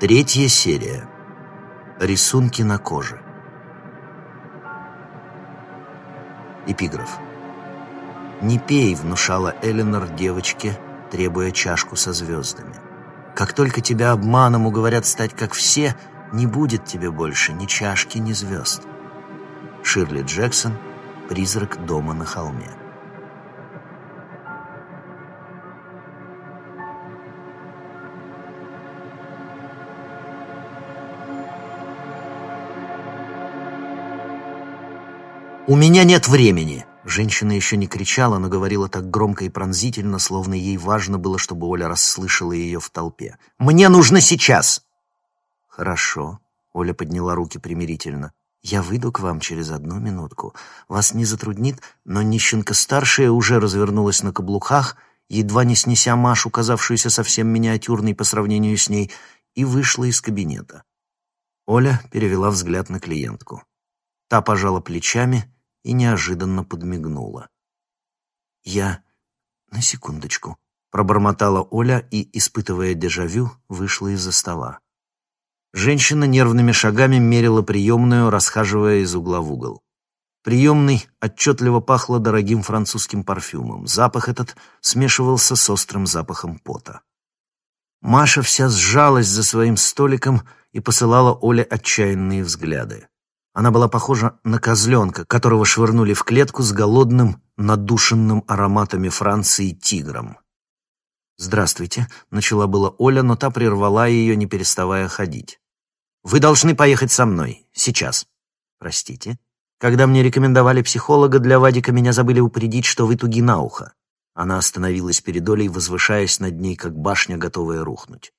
Третья серия. Рисунки на коже. Эпиграф. «Не пей», — внушала Эленор девочке, требуя чашку со звездами. «Как только тебя обманом уговорят стать как все, не будет тебе больше ни чашки, ни звезд». Ширли Джексон «Призрак дома на холме». «У меня нет времени!» Женщина еще не кричала, но говорила так громко и пронзительно, словно ей важно было, чтобы Оля расслышала ее в толпе. «Мне нужно сейчас!» «Хорошо», — Оля подняла руки примирительно. «Я выйду к вам через одну минутку. Вас не затруднит, но нищенка-старшая уже развернулась на каблуках, едва не снеся Машу, казавшуюся совсем миниатюрной по сравнению с ней, и вышла из кабинета. Оля перевела взгляд на клиентку. Та пожала плечами и неожиданно подмигнула. «Я... на секундочку», — пробормотала Оля и, испытывая дежавю, вышла из-за стола. Женщина нервными шагами мерила приемную, расхаживая из угла в угол. Приемный отчетливо пахло дорогим французским парфюмом. Запах этот смешивался с острым запахом пота. Маша вся сжалась за своим столиком и посылала Оле отчаянные взгляды. Она была похожа на козленка, которого швырнули в клетку с голодным, надушенным ароматами Франции тигром. «Здравствуйте», — начала была Оля, но та прервала ее, не переставая ходить. «Вы должны поехать со мной. Сейчас». «Простите. Когда мне рекомендовали психолога, для Вадика меня забыли упредить, что вы туги на ухо». Она остановилась перед Олей, возвышаясь над ней, как башня, готовая рухнуть.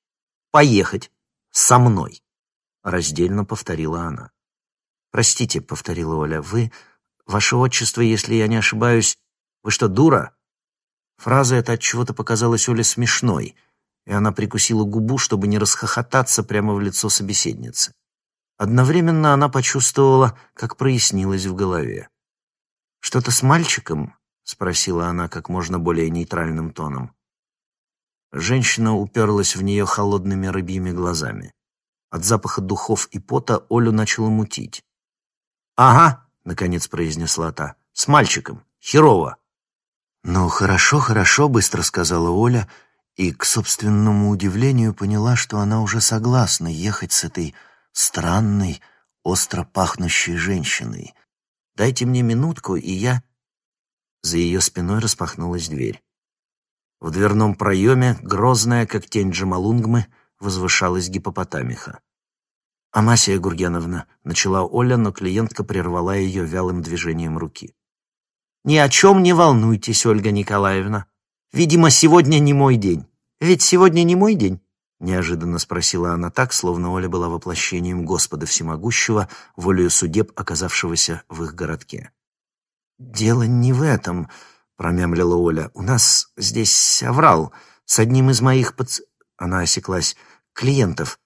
«Поехать. Со мной», — раздельно повторила она. «Простите», — повторила Оля, — «вы... Ваше отчество, если я не ошибаюсь... Вы что, дура?» Фраза эта от чего-то показалась Оле смешной, и она прикусила губу, чтобы не расхохотаться прямо в лицо собеседницы. Одновременно она почувствовала, как прояснилось в голове. «Что-то с мальчиком?» — спросила она как можно более нейтральным тоном. Женщина уперлась в нее холодными рыбьими глазами. От запаха духов и пота Олю начало мутить. «Ага», — наконец произнесла та, — «с мальчиком. Херово». «Ну, хорошо, хорошо», — быстро сказала Оля, и, к собственному удивлению, поняла, что она уже согласна ехать с этой странной, остро пахнущей женщиной. «Дайте мне минутку, и я...» За ее спиной распахнулась дверь. В дверном проеме, грозная, как тень Джамалунгмы, возвышалась гипопотамиха. «Амасия Гургеновна», — начала Оля, но клиентка прервала ее вялым движением руки. «Ни о чем не волнуйтесь, Ольга Николаевна. Видимо, сегодня не мой день. Ведь сегодня не мой день?» Неожиданно спросила она так, словно Оля была воплощением Господа Всемогущего, волею судеб, оказавшегося в их городке. «Дело не в этом», — промямлила Оля. «У нас здесь оврал с одним из моих паци...» Она осеклась. «Клиентов.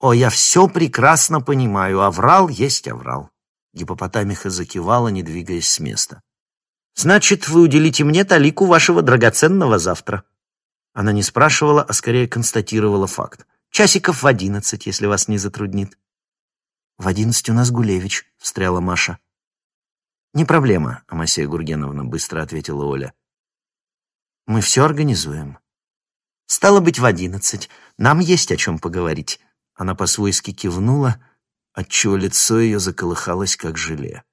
«О, я все прекрасно понимаю. Аврал есть аврал». Гипопотамиха закивала, не двигаясь с места. «Значит, вы уделите мне талику вашего драгоценного завтра». Она не спрашивала, а скорее констатировала факт. «Часиков в одиннадцать, если вас не затруднит». «В одиннадцать у нас Гулевич», — встряла Маша. «Не проблема», — Амасия Гургеновна быстро ответила Оля. «Мы все организуем». «Стало быть, в одиннадцать. Нам есть о чем поговорить». Она по-свойски кивнула, отчего лицо ее заколыхалось, как желе.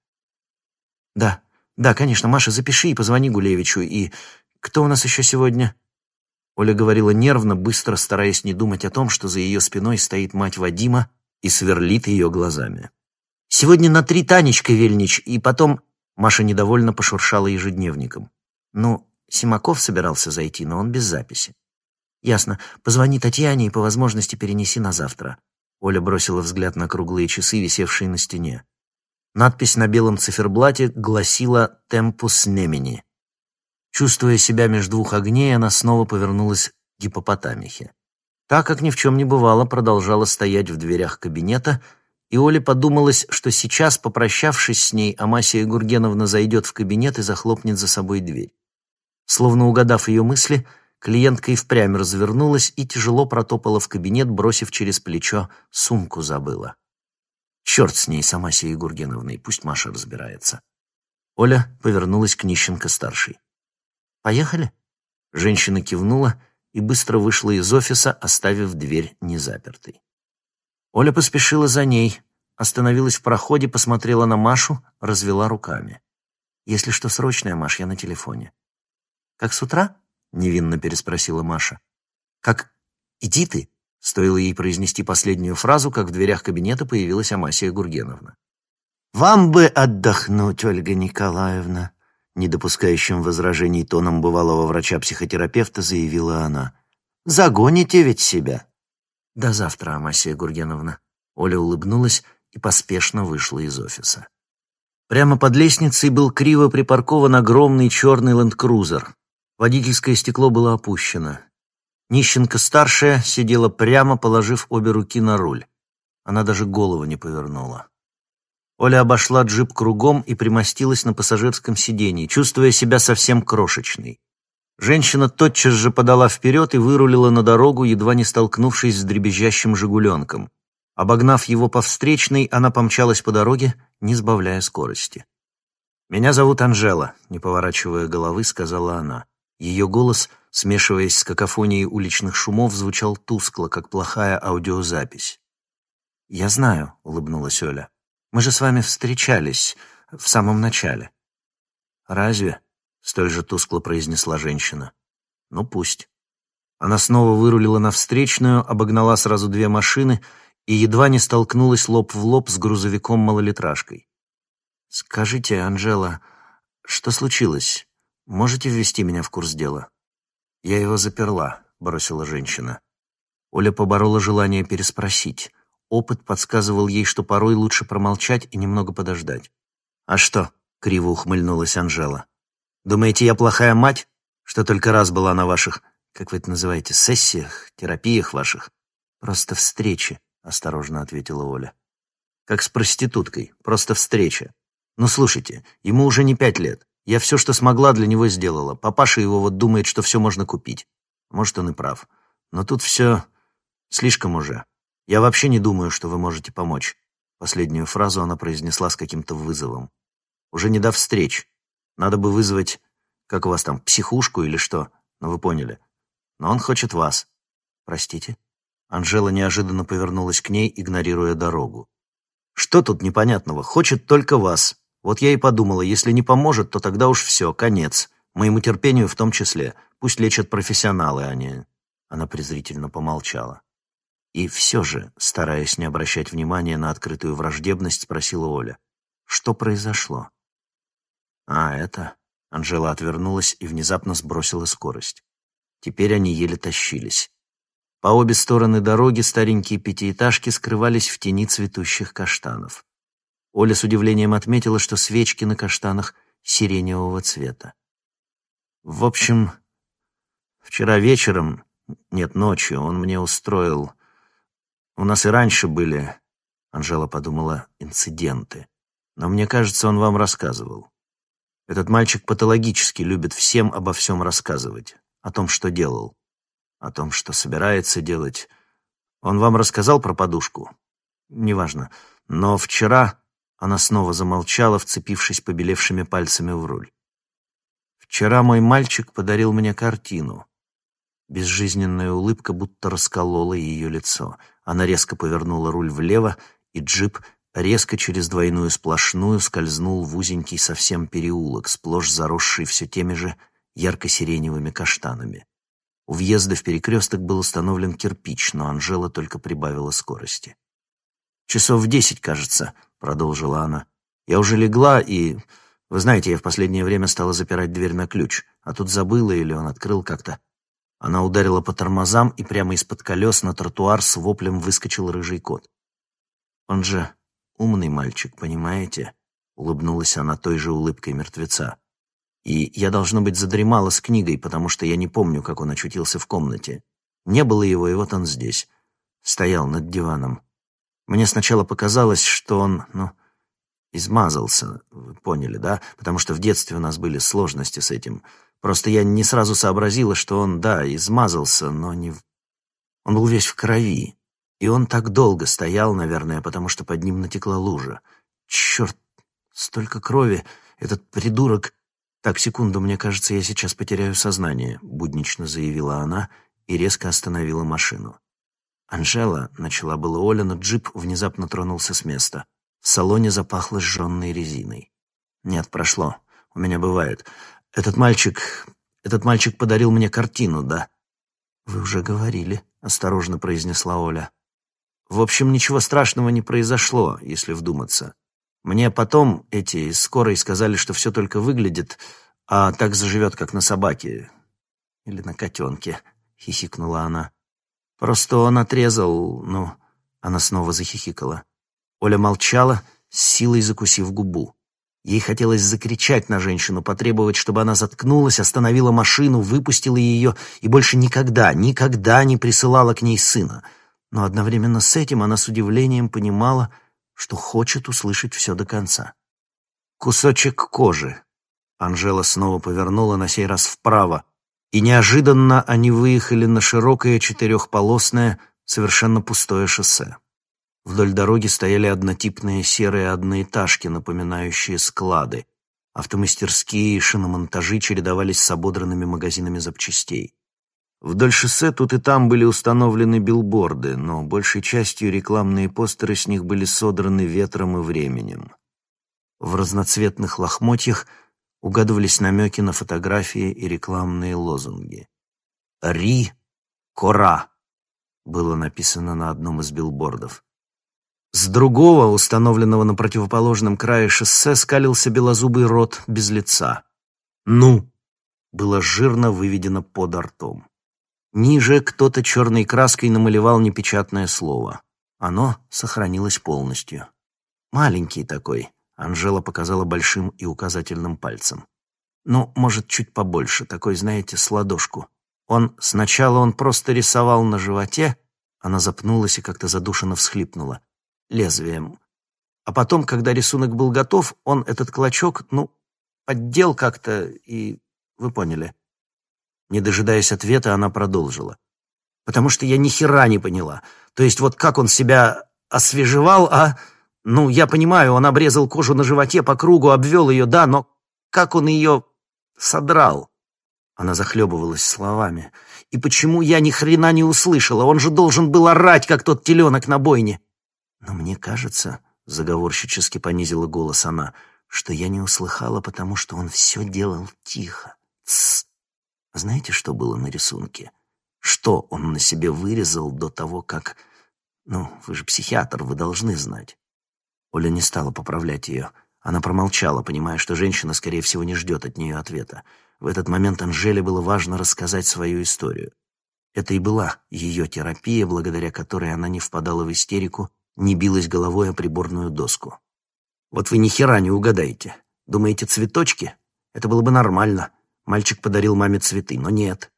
«Да, да, конечно, Маша, запиши и позвони Гулевичу. И кто у нас еще сегодня?» Оля говорила нервно, быстро стараясь не думать о том, что за ее спиной стоит мать Вадима и сверлит ее глазами. «Сегодня на три Танечка Вельнич, и потом...» Маша недовольно пошуршала ежедневником. «Ну, Симаков собирался зайти, но он без записи. «Ясно. Позвони Татьяне и по возможности перенеси на завтра». Оля бросила взгляд на круглые часы, висевшие на стене. Надпись на белом циферблате гласила «Темпус немени». Чувствуя себя между двух огней, она снова повернулась к гипопотамихе. Так, как ни в чем не бывало, продолжала стоять в дверях кабинета, и Оле подумалось, что сейчас, попрощавшись с ней, Амасия Гургеновна зайдет в кабинет и захлопнет за собой дверь. Словно угадав ее мысли, Клиентка и впрямь развернулась и тяжело протопала в кабинет, бросив через плечо «сумку забыла». Черт с ней, сама сей Гургеновной, пусть Маша разбирается. Оля повернулась к Нищенко-старшей. «Поехали?» Женщина кивнула и быстро вышла из офиса, оставив дверь незапертой. Оля поспешила за ней, остановилась в проходе, посмотрела на Машу, развела руками. «Если что срочное, Маш, я на телефоне». «Как с утра?» — невинно переспросила Маша. «Как иди ты?» — стоило ей произнести последнюю фразу, как в дверях кабинета появилась Амасия Гургеновна. «Вам бы отдохнуть, Ольга Николаевна», — недопускающим возражений тоном бывалого врача-психотерапевта заявила она. «Загоните ведь себя». «До завтра, Амасия Гургеновна». Оля улыбнулась и поспешно вышла из офиса. Прямо под лестницей был криво припаркован огромный черный ленд-крузер. Водительское стекло было опущено. Нищенко-старшая сидела прямо, положив обе руки на руль. Она даже голову не повернула. Оля обошла джип кругом и примостилась на пассажирском сиденье, чувствуя себя совсем крошечной. Женщина тотчас же подала вперед и вырулила на дорогу, едва не столкнувшись с дребезжащим «Жигуленком». Обогнав его по встречной, она помчалась по дороге, не сбавляя скорости. «Меня зовут Анжела», — не поворачивая головы, сказала она. Ее голос, смешиваясь с какофонией уличных шумов, звучал тускло, как плохая аудиозапись. «Я знаю», — улыбнулась Оля. «Мы же с вами встречались в самом начале». «Разве?» — столь же тускло произнесла женщина. «Ну, пусть». Она снова вырулила на встречную, обогнала сразу две машины — и едва не столкнулась лоб в лоб с грузовиком-малолитражкой. «Скажите, Анжела, что случилось? Можете ввести меня в курс дела?» «Я его заперла», — бросила женщина. Оля поборола желание переспросить. Опыт подсказывал ей, что порой лучше промолчать и немного подождать. «А что?» — криво ухмыльнулась Анжела. «Думаете, я плохая мать, что только раз была на ваших, как вы это называете, сессиях, терапиях ваших? Просто встречи осторожно ответила Оля. Как с проституткой, просто встреча. Ну, слушайте, ему уже не пять лет. Я все, что смогла, для него сделала. Папаша его вот думает, что все можно купить. Может, он и прав. Но тут все слишком уже. Я вообще не думаю, что вы можете помочь. Последнюю фразу она произнесла с каким-то вызовом. Уже не до встреч. Надо бы вызвать, как у вас там, психушку или что. Но ну, вы поняли. Но он хочет вас. Простите? Анжела неожиданно повернулась к ней, игнорируя дорогу. «Что тут непонятного? Хочет только вас. Вот я и подумала, если не поможет, то тогда уж все, конец. Моему терпению в том числе. Пусть лечат профессионалы, а не...» Она презрительно помолчала. И все же, стараясь не обращать внимания на открытую враждебность, спросила Оля. «Что произошло?» «А, это...» Анжела отвернулась и внезапно сбросила скорость. Теперь они еле тащились. По обе стороны дороги старенькие пятиэтажки скрывались в тени цветущих каштанов. Оля с удивлением отметила, что свечки на каштанах сиреневого цвета. В общем, вчера вечером, нет, ночью, он мне устроил... У нас и раньше были, Анжела подумала, инциденты. Но мне кажется, он вам рассказывал. Этот мальчик патологически любит всем обо всем рассказывать, о том, что делал о том, что собирается делать. Он вам рассказал про подушку? Неважно. Но вчера она снова замолчала, вцепившись побелевшими пальцами в руль. Вчера мой мальчик подарил мне картину. Безжизненная улыбка будто расколола ее лицо. Она резко повернула руль влево, и джип резко через двойную сплошную скользнул в узенький совсем переулок, сплошь заросший все теми же ярко-сиреневыми каштанами. У въезда в перекресток был установлен кирпич, но Анжела только прибавила скорости. «Часов в десять, кажется», — продолжила она. «Я уже легла, и... Вы знаете, я в последнее время стала запирать дверь на ключ, а тут забыла или он открыл как-то». Она ударила по тормозам, и прямо из-под колес на тротуар с воплем выскочил рыжий кот. «Он же умный мальчик, понимаете?» — улыбнулась она той же улыбкой мертвеца. И я, должно быть, задремала с книгой, потому что я не помню, как он очутился в комнате. Не было его, и вот он здесь. Стоял над диваном. Мне сначала показалось, что он, ну, измазался. Вы поняли, да? Потому что в детстве у нас были сложности с этим. Просто я не сразу сообразила, что он, да, измазался, но не... Он был весь в крови. И он так долго стоял, наверное, потому что под ним натекла лужа. Черт, столько крови! Этот придурок... Так, секунду, мне кажется, я сейчас потеряю сознание, буднично заявила она и резко остановила машину. Анжела, начала было Оля, но джип внезапно тронулся с места. В салоне запахло сжженной резиной. Нет, прошло. У меня бывает. Этот мальчик... Этот мальчик подарил мне картину, да? Вы уже говорили, осторожно произнесла Оля. В общем, ничего страшного не произошло, если вдуматься. Мне потом эти из скорой сказали, что все только выглядит, а так заживет, как на собаке. Или на котенке, хихикнула она. Просто он отрезал, ну... Она снова захихикала. Оля молчала, с силой закусив губу. Ей хотелось закричать на женщину, потребовать, чтобы она заткнулась, остановила машину, выпустила ее и больше никогда, никогда не присылала к ней сына. Но одновременно с этим она с удивлением понимала, что хочет услышать все до конца. Кусочек кожи. Анжела снова повернула на сей раз вправо, и неожиданно они выехали на широкое четырехполосное, совершенно пустое шоссе. Вдоль дороги стояли однотипные серые одноэтажки, напоминающие склады. Автомастерские и шиномонтажи чередовались с ободранными магазинами запчастей. Вдоль шоссе тут и там были установлены билборды, но большей частью рекламные постеры с них были содраны ветром и временем. В разноцветных лохмотьях угадывались намеки на фотографии и рекламные лозунги. «Ри Кора» было написано на одном из билбордов. С другого, установленного на противоположном крае шоссе, скалился белозубый рот без лица. «Ну!» было жирно выведено под ртом. Ниже кто-то черной краской намалевал непечатное слово. Оно сохранилось полностью. Маленький такой, Анжела показала большим и указательным пальцем. Ну, может, чуть побольше, такой, знаете, с ладошку. Он, сначала он просто рисовал на животе, она запнулась и как-то задушенно всхлипнула лезвием. А потом, когда рисунок был готов, он этот клочок, ну, поддел как-то и... Вы поняли. Не дожидаясь ответа, она продолжила. Потому что я ни хера не поняла. То есть вот как он себя освежевал, а... Ну, я понимаю, он обрезал кожу на животе по кругу, обвел ее, да, но как он ее содрал? Она захлебывалась словами. И почему я ни хрена не услышала? Он же должен был орать, как тот теленок на бойне. Но мне кажется, — заговорщически понизила голос она, — что я не услыхала, потому что он все делал тихо. Тссс. Знаете, что было на рисунке? Что он на себе вырезал до того, как... Ну, вы же психиатр, вы должны знать. Оля не стала поправлять ее. Она промолчала, понимая, что женщина, скорее всего, не ждет от нее ответа. В этот момент Анжеле было важно рассказать свою историю. Это и была ее терапия, благодаря которой она не впадала в истерику не билась головой о приборную доску. «Вот вы ни хера не угадаете. Думаете, цветочки? Это было бы нормально. Мальчик подарил маме цветы, но нет».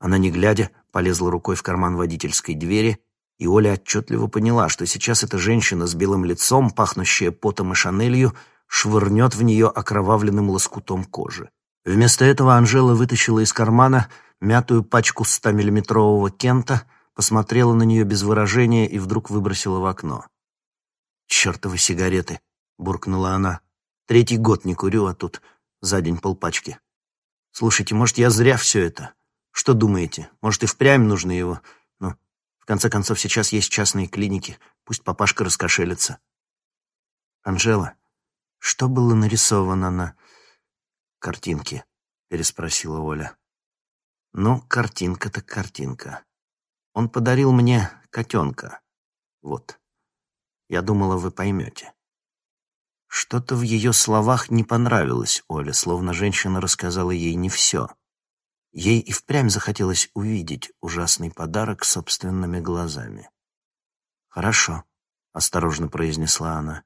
Она, не глядя, полезла рукой в карман водительской двери, и Оля отчетливо поняла, что сейчас эта женщина с белым лицом, пахнущая потом и шанелью, швырнет в нее окровавленным лоскутом кожи. Вместо этого Анжела вытащила из кармана мятую пачку 100-миллиметрового кента — посмотрела на нее без выражения и вдруг выбросила в окно. «Чертовы сигареты!» — буркнула она. «Третий год не курю, а тут за день полпачки. Слушайте, может, я зря все это? Что думаете? Может, и впрямь нужно его? Конце концов, сейчас есть частные клиники. Пусть папашка раскошелится». «Анжела, что было нарисовано на картинке?» — переспросила Оля. «Ну, картинка так картинка. Он подарил мне котенка. Вот. Я думала, вы поймете. Что-то в ее словах не понравилось Оле, словно женщина рассказала ей не все. Ей и впрямь захотелось увидеть ужасный подарок собственными глазами. «Хорошо», — осторожно произнесла она.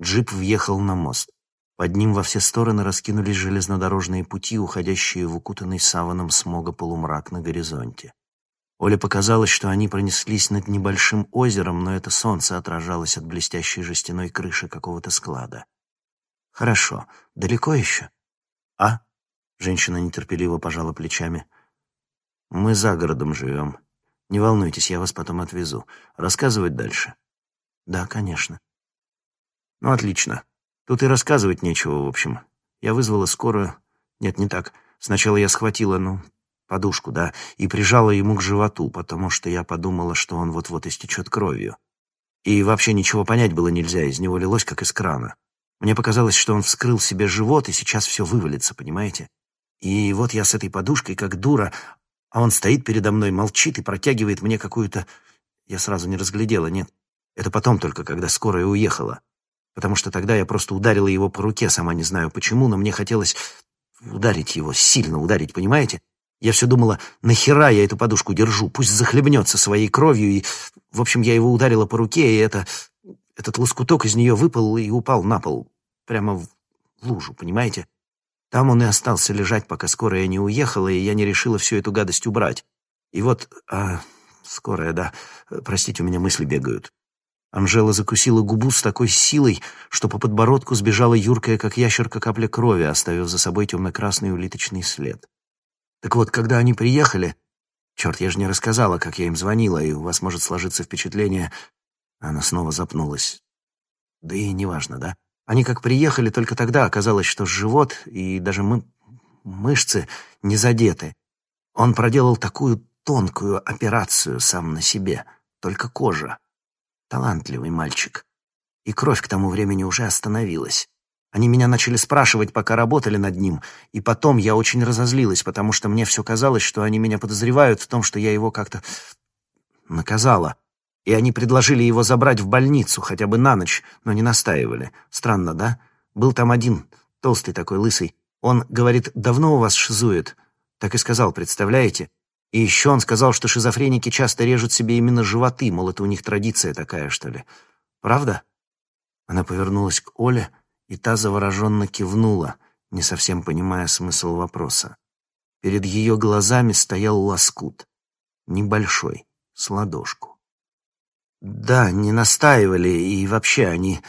Джип въехал на мост. Под ним во все стороны раскинулись железнодорожные пути, уходящие в укутанный саваном смога полумрак на горизонте. Оле показалось, что они пронеслись над небольшим озером, но это солнце отражалось от блестящей жестяной крыши какого-то склада. «Хорошо. Далеко еще?» «А? Женщина нетерпеливо пожала плечами. «Мы за городом живем. Не волнуйтесь, я вас потом отвезу. Рассказывать дальше?» «Да, конечно». «Ну, отлично. Тут и рассказывать нечего, в общем. Я вызвала скорую. Нет, не так. Сначала я схватила, ну, подушку, да, и прижала ему к животу, потому что я подумала, что он вот-вот истечет кровью. И вообще ничего понять было нельзя, из него лилось, как из крана. Мне показалось, что он вскрыл себе живот, и сейчас все вывалится, понимаете? И вот я с этой подушкой, как дура, а он стоит передо мной, молчит и протягивает мне какую-то... Я сразу не разглядела, нет. Это потом только, когда скорая уехала. Потому что тогда я просто ударила его по руке, сама не знаю почему, но мне хотелось ударить его, сильно ударить, понимаете? Я все думала, нахера я эту подушку держу, пусть захлебнется своей кровью, и... В общем, я его ударила по руке, и это... Этот лоскуток из нее выпал и упал на пол, прямо в лужу, понимаете? Там он и остался лежать, пока скорая не уехала, и я не решила всю эту гадость убрать. И вот... А, скорая, да. Простите, у меня мысли бегают. Анжела закусила губу с такой силой, что по подбородку сбежала юркая, как ящерка, капля крови, оставив за собой темно-красный улиточный след. Так вот, когда они приехали... Черт, я же не рассказала, как я им звонила, и у вас может сложиться впечатление... Она снова запнулась. Да и неважно, да? Они как приехали, только тогда оказалось, что живот и даже мы... мышцы не задеты. Он проделал такую тонкую операцию сам на себе, только кожа. Талантливый мальчик. И кровь к тому времени уже остановилась. Они меня начали спрашивать, пока работали над ним, и потом я очень разозлилась, потому что мне все казалось, что они меня подозревают в том, что я его как-то наказала. И они предложили его забрать в больницу хотя бы на ночь, но не настаивали. Странно, да? Был там один, толстый такой, лысый. Он говорит, давно у вас шизует. Так и сказал, представляете? И еще он сказал, что шизофреники часто режут себе именно животы, мол, это у них традиция такая, что ли. Правда? Она повернулась к Оле, и та завороженно кивнула, не совсем понимая смысл вопроса. Перед ее глазами стоял лоскут. Небольшой, с ладошку. Да, не настаивали, и вообще они...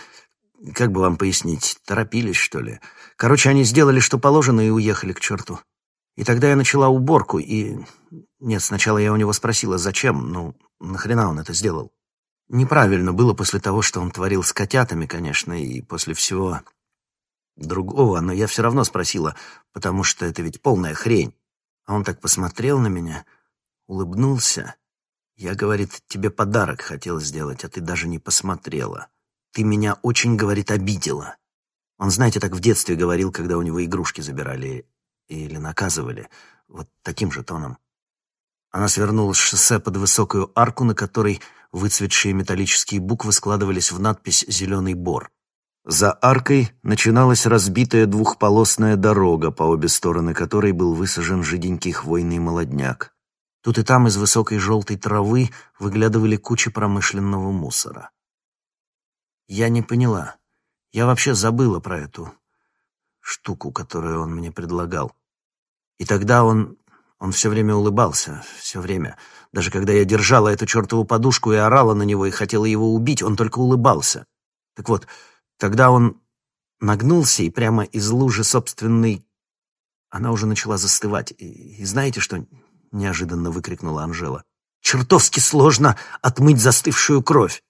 Как бы вам пояснить, торопились, что ли? Короче, они сделали, что положено, и уехали к черту. И тогда я начала уборку, и... Нет, сначала я у него спросила, зачем, ну, нахрена он это сделал. Неправильно было после того, что он творил с котятами, конечно, и после всего другого, но я все равно спросила, потому что это ведь полная хрень. А он так посмотрел на меня, улыбнулся. Я, говорит, тебе подарок хотел сделать, а ты даже не посмотрела. Ты меня очень, говорит, обидела. Он, знаете, так в детстве говорил, когда у него игрушки забирали или наказывали, вот таким же тоном. Она свернула с шоссе под высокую арку, на которой выцветшие металлические буквы складывались в надпись «Зеленый бор». За аркой начиналась разбитая двухполосная дорога, по обе стороны которой был высажен жиденький хвойный молодняк. Тут и там из высокой желтой травы выглядывали кучи промышленного мусора. Я не поняла. Я вообще забыла про эту штуку, которую он мне предлагал. И тогда он... Он все время улыбался, все время. Даже когда я держала эту чертову подушку и орала на него и хотела его убить, он только улыбался. Так вот, тогда он нагнулся и прямо из лужи собственной... Она уже начала застывать. И, и знаете, что неожиданно выкрикнула Анжела. Чертовски сложно отмыть застывшую кровь.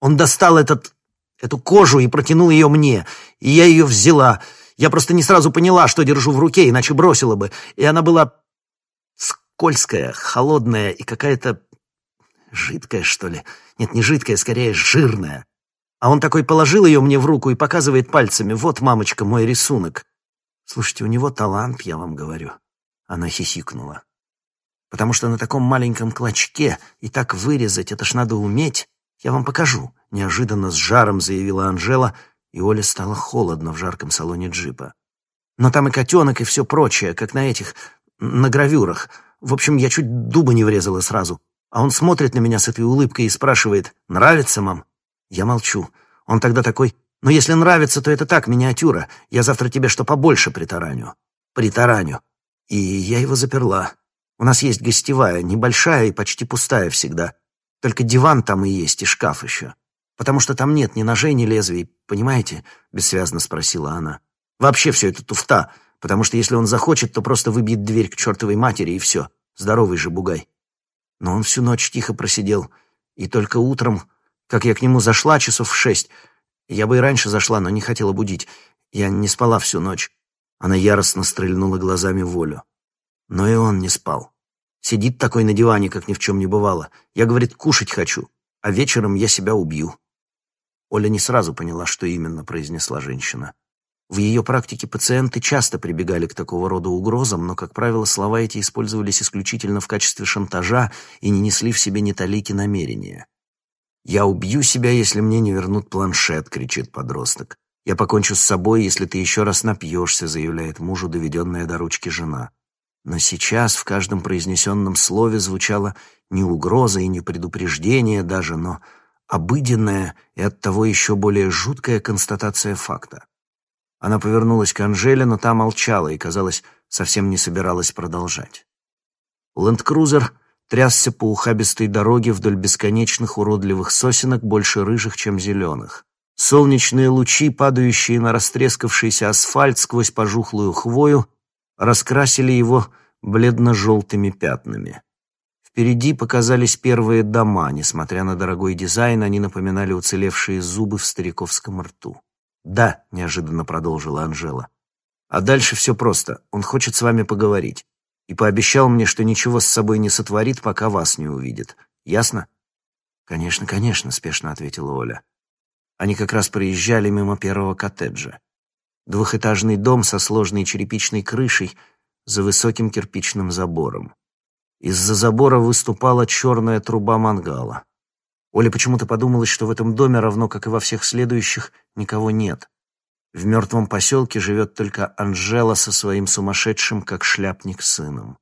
Он достал этот... эту кожу и протянул ее мне, и я ее взяла. Я просто не сразу поняла, что держу в руке, иначе бросила бы. И она была скользкая, холодная и какая-то жидкая, что ли. Нет, не жидкая, скорее жирная. А он такой положил ее мне в руку и показывает пальцами. Вот, мамочка, мой рисунок. Слушайте, у него талант, я вам говорю. Она хихикнула. Потому что на таком маленьком клочке и так вырезать, это ж надо уметь. Я вам покажу. Неожиданно с жаром заявила Анжела, и Оле стало холодно в жарком салоне джипа. Но там и котенок, и все прочее, как на этих, на гравюрах. В общем, я чуть дуба не врезала сразу. А он смотрит на меня с этой улыбкой и спрашивает, «Нравится, мам?» Я молчу. Он тогда такой, «Но если нравится, то это так, миниатюра. Я завтра тебе что побольше притараню». «Притараню». И я его заперла. У нас есть гостевая, небольшая и почти пустая всегда. Только диван там и есть, и шкаф еще потому что там нет ни ножей, ни лезвий, понимаете?» — бессвязно спросила она. «Вообще все это туфта, Потому что если он захочет, то просто выбьет дверь к чертовой матери, и все. Здоровый же бугай. Но он всю ночь тихо просидел. И только утром, как я к нему зашла часов в шесть, я бы и раньше зашла, но не хотела будить. Я не спала всю ночь. Она яростно стрельнула глазами волю. Но и он не спал. Сидит такой на диване, как ни в чем не бывало. Я, говорит, кушать хочу, а вечером я себя убью. Оля не сразу поняла, что именно произнесла женщина. В ее практике пациенты часто прибегали к такого рода угрозам, но, как правило, слова эти использовались исключительно в качестве шантажа и не несли в себе ни талики намерения. «Я убью себя, если мне не вернут планшет», — кричит подросток. «Я покончу с собой, если ты еще раз напьешься», — заявляет мужу доведенная до ручки жена. Но сейчас в каждом произнесенном слове звучала не угроза и не предупреждение даже, но обыденная и оттого еще более жуткая констатация факта. Она повернулась к Анжеле, но та молчала и, казалось, совсем не собиралась продолжать. Ленд-крузер трясся по ухабистой дороге вдоль бесконечных уродливых сосенок, больше рыжих, чем зеленых. Солнечные лучи, падающие на растрескавшийся асфальт сквозь пожухлую хвою, раскрасили его бледно-желтыми пятнами. Впереди показались первые дома, несмотря на дорогой дизайн, они напоминали уцелевшие зубы в стариковском рту. «Да», — неожиданно продолжила Анжела. «А дальше все просто. Он хочет с вами поговорить. И пообещал мне, что ничего с собой не сотворит, пока вас не увидит. Ясно?» «Конечно, конечно», — спешно ответила Оля. Они как раз проезжали мимо первого коттеджа. Двухэтажный дом со сложной черепичной крышей за высоким кирпичным забором. Из-за забора выступала черная труба мангала. Оле почему-то подумалось, что в этом доме, равно как и во всех следующих, никого нет. В мертвом поселке живет только Анжела со своим сумасшедшим, как шляпник, сыном.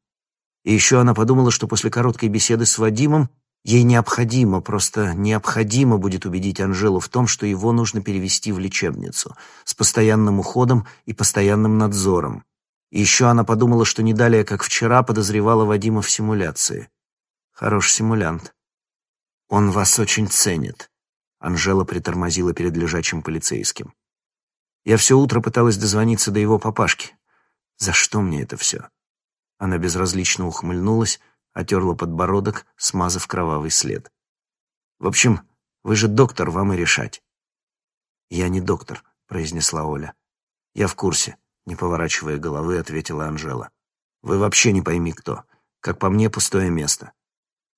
И еще она подумала, что после короткой беседы с Вадимом ей необходимо, просто необходимо будет убедить Анжелу в том, что его нужно перевести в лечебницу с постоянным уходом и постоянным надзором. И еще она подумала, что не далее, как вчера, подозревала Вадима в симуляции. Хороший симулянт. «Он вас очень ценит», — Анжела притормозила перед лежачим полицейским. «Я все утро пыталась дозвониться до его папашки. За что мне это все?» Она безразлично ухмыльнулась, отерла подбородок, смазав кровавый след. «В общем, вы же доктор, вам и решать». «Я не доктор», — произнесла Оля. «Я в курсе», — не поворачивая головы, ответила Анжела. «Вы вообще не пойми кто. Как по мне, пустое место.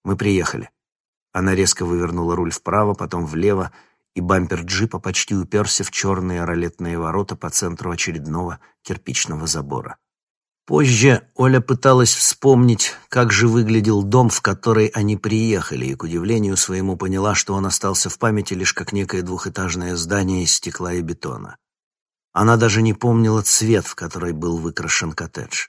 Мы приехали». Она резко вывернула руль вправо, потом влево, и бампер джипа почти уперся в черные ролетные ворота по центру очередного кирпичного забора. Позже Оля пыталась вспомнить, как же выглядел дом, в который они приехали, и, к удивлению своему, поняла, что он остался в памяти лишь как некое двухэтажное здание из стекла и бетона. Она даже не помнила цвет, в который был выкрашен коттедж.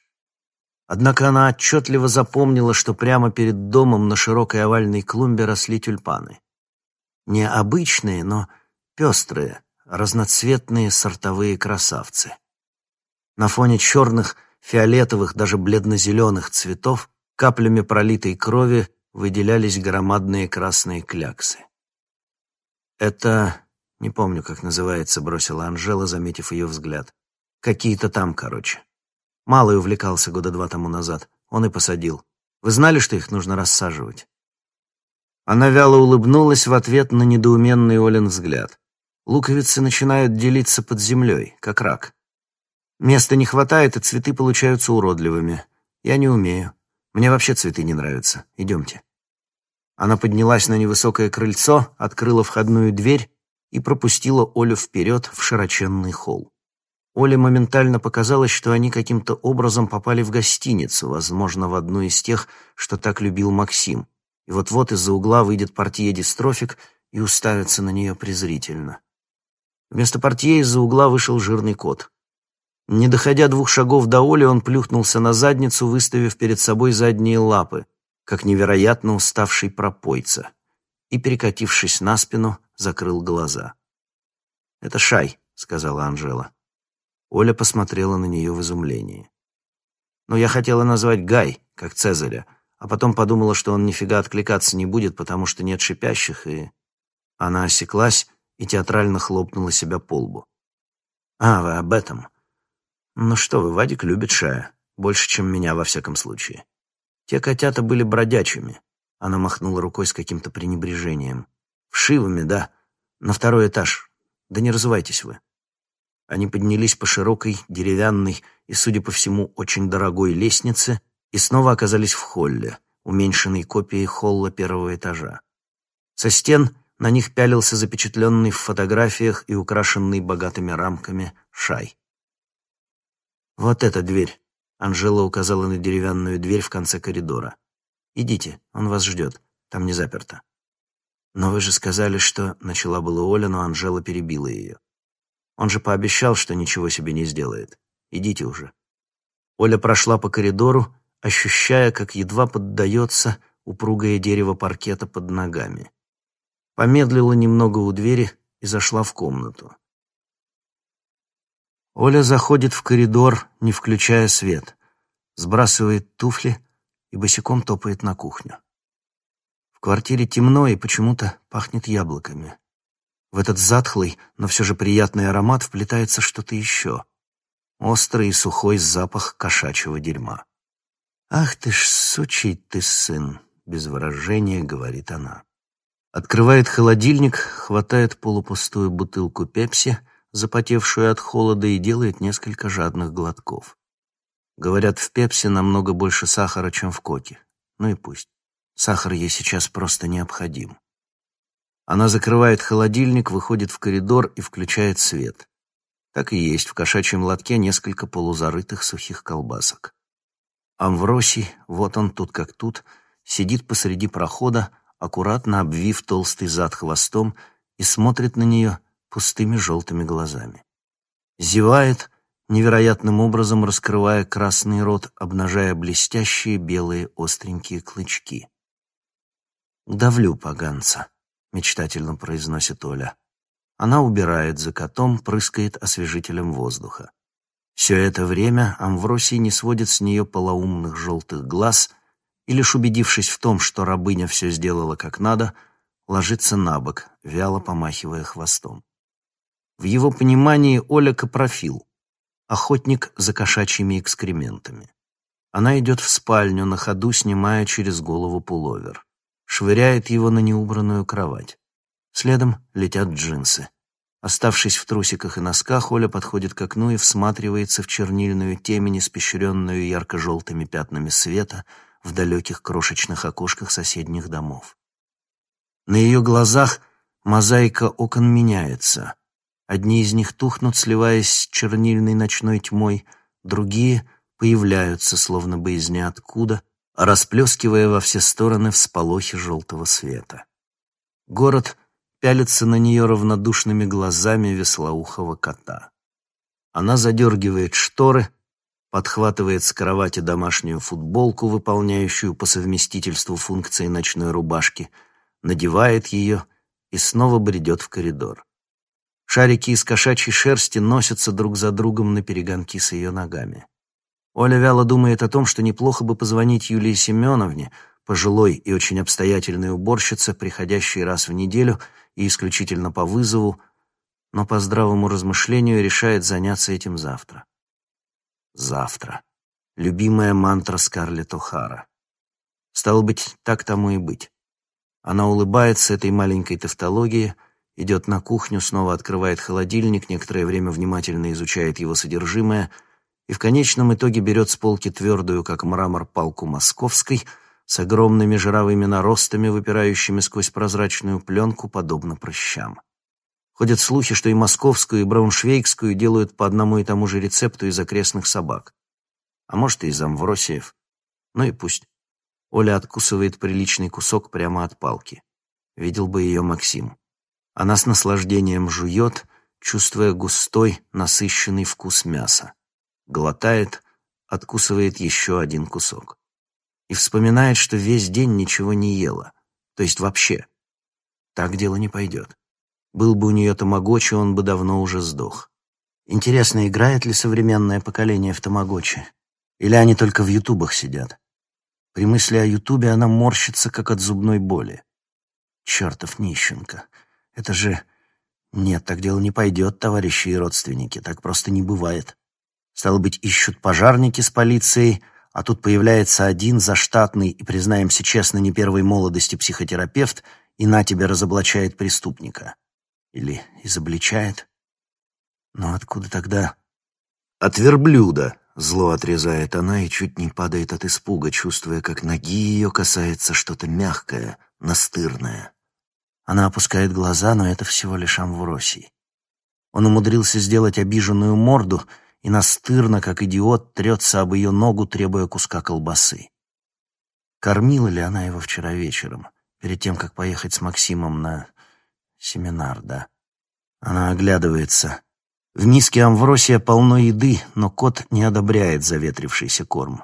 Однако она отчетливо запомнила, что прямо перед домом на широкой овальной клумбе росли тюльпаны. Не обычные, но пестрые, разноцветные сортовые красавцы. На фоне черных, фиолетовых, даже бледно-зеленых цветов каплями пролитой крови выделялись громадные красные кляксы. «Это... не помню, как называется», — бросила Анжела, заметив ее взгляд. «Какие-то там, короче». Малый увлекался года два тому назад. Он и посадил. Вы знали, что их нужно рассаживать?» Она вяло улыбнулась в ответ на недоуменный Олин взгляд. Луковицы начинают делиться под землей, как рак. Места не хватает, и цветы получаются уродливыми. Я не умею. Мне вообще цветы не нравятся. Идемте. Она поднялась на невысокое крыльцо, открыла входную дверь и пропустила Олю вперед в широченный холл. Оле моментально показалось, что они каким-то образом попали в гостиницу, возможно, в одну из тех, что так любил Максим. И вот-вот из-за угла выйдет портье дистрофик и уставится на нее презрительно. Вместо портье из-за угла вышел жирный кот. Не доходя двух шагов до Оли, он плюхнулся на задницу, выставив перед собой задние лапы, как невероятно уставший пропойца, и, перекатившись на спину, закрыл глаза. «Это Шай», — сказала Анжела. Оля посмотрела на нее в изумлении. Но я хотела назвать Гай, как Цезаря, а потом подумала, что он нифига откликаться не будет, потому что нет шипящих, и... Она осеклась и театрально хлопнула себя по лбу. «А, вы об этом?» Ну что вы, Вадик любит Шая. Больше, чем меня, во всяком случае. Те котята были бродячими. Она махнула рукой с каким-то пренебрежением. Вшивыми, да. На второй этаж. Да не разувайтесь вы. Они поднялись по широкой, деревянной и, судя по всему, очень дорогой лестнице и снова оказались в холле, уменьшенной копией холла первого этажа. Со стен на них пялился запечатленный в фотографиях и украшенный богатыми рамками шай. «Вот эта дверь», — Анжела указала на деревянную дверь в конце коридора. «Идите, он вас ждет, там не заперто». «Но вы же сказали, что...» — начала была Оля, но Анжела перебила ее. «Он же пообещал, что ничего себе не сделает. Идите уже». Оля прошла по коридору, ощущая, как едва поддается упругое дерево паркета под ногами. Помедлила немного у двери и зашла в комнату. Оля заходит в коридор, не включая свет, сбрасывает туфли и босиком топает на кухню. В квартире темно и почему-то пахнет яблоками. В этот затхлый, но все же приятный аромат вплетается что-то еще. Острый и сухой запах кошачьего дерьма. «Ах ты ж, сучий ты сын!» — без выражения говорит она. Открывает холодильник, хватает полупустую бутылку пепси, запотевшую от холода, и делает несколько жадных глотков. Говорят, в пепси намного больше сахара, чем в коке. Ну и пусть. Сахар ей сейчас просто необходим. Она закрывает холодильник, выходит в коридор и включает свет. Так и есть, в кошачьем лотке несколько полузарытых сухих колбасок. Амвросий, вот он тут как тут, сидит посреди прохода, аккуратно обвив толстый зад хвостом и смотрит на нее пустыми желтыми глазами. Зевает, невероятным образом раскрывая красный рот, обнажая блестящие белые остренькие клычки. «Давлю поганца», — мечтательно произносит Оля. Она убирает за котом, прыскает освежителем воздуха. Все это время Амвросий не сводит с нее полоумных желтых глаз — и лишь убедившись в том, что рабыня все сделала как надо, ложится на бок, вяло помахивая хвостом. В его понимании Оля Капрофил, охотник за кошачьими экскрементами. Она идет в спальню, на ходу снимая через голову пуловер. Швыряет его на неубранную кровать. Следом летят джинсы. Оставшись в трусиках и носках, Оля подходит к окну и всматривается в чернильную темень, испещренную ярко-желтыми пятнами света, в далеких крошечных окошках соседних домов. На ее глазах мозаика окон меняется. Одни из них тухнут, сливаясь с чернильной ночной тьмой, другие появляются, словно бы из ниоткуда, расплескивая во все стороны всполохи желтого света. Город пялится на нее равнодушными глазами веслоухого кота. Она задергивает шторы — подхватывает с кровати домашнюю футболку, выполняющую по совместительству функции ночной рубашки, надевает ее и снова бредет в коридор. Шарики из кошачьей шерсти носятся друг за другом на перегонки с ее ногами. Оля вяло думает о том, что неплохо бы позвонить Юлии Семеновне, пожилой и очень обстоятельной уборщице, приходящей раз в неделю и исключительно по вызову, но по здравому размышлению решает заняться этим завтра завтра. Любимая мантра Скарлетт О'Хара. Стало быть, так тому и быть. Она улыбается этой маленькой тавтологии, идет на кухню, снова открывает холодильник, некоторое время внимательно изучает его содержимое и в конечном итоге берет с полки твердую, как мрамор, палку московской с огромными жировыми наростами, выпирающими сквозь прозрачную пленку, подобно прыщам. Ходят слухи, что и московскую, и брауншвейгскую делают по одному и тому же рецепту из окрестных собак. А может, и из амвросиев. Ну и пусть. Оля откусывает приличный кусок прямо от палки. Видел бы ее Максим. Она с наслаждением жует, чувствуя густой, насыщенный вкус мяса. Глотает, откусывает еще один кусок. И вспоминает, что весь день ничего не ела. То есть вообще. Так дело не пойдет. Был бы у нее тамагочи, он бы давно уже сдох. Интересно, играет ли современное поколение в тамагочи? Или они только в ютубах сидят? При мысли о ютубе она морщится, как от зубной боли. Чертов нищенка. Это же... Нет, так дело не пойдет, товарищи и родственники. Так просто не бывает. Стало быть, ищут пожарники с полицией, а тут появляется один заштатный и, признаемся честно, не первой молодости психотерапевт и на тебе разоблачает преступника. Или изобличает. Но откуда тогда... От верблюда, зло отрезает она и чуть не падает от испуга, чувствуя, как ноги ее касается что-то мягкое, настырное. Она опускает глаза, но это всего лишь Амвросий. Он умудрился сделать обиженную морду и настырно, как идиот, трется об ее ногу, требуя куска колбасы. Кормила ли она его вчера вечером, перед тем, как поехать с Максимом на семинар, да? Она оглядывается. В миске Амвросия полно еды, но кот не одобряет заветрившийся корм.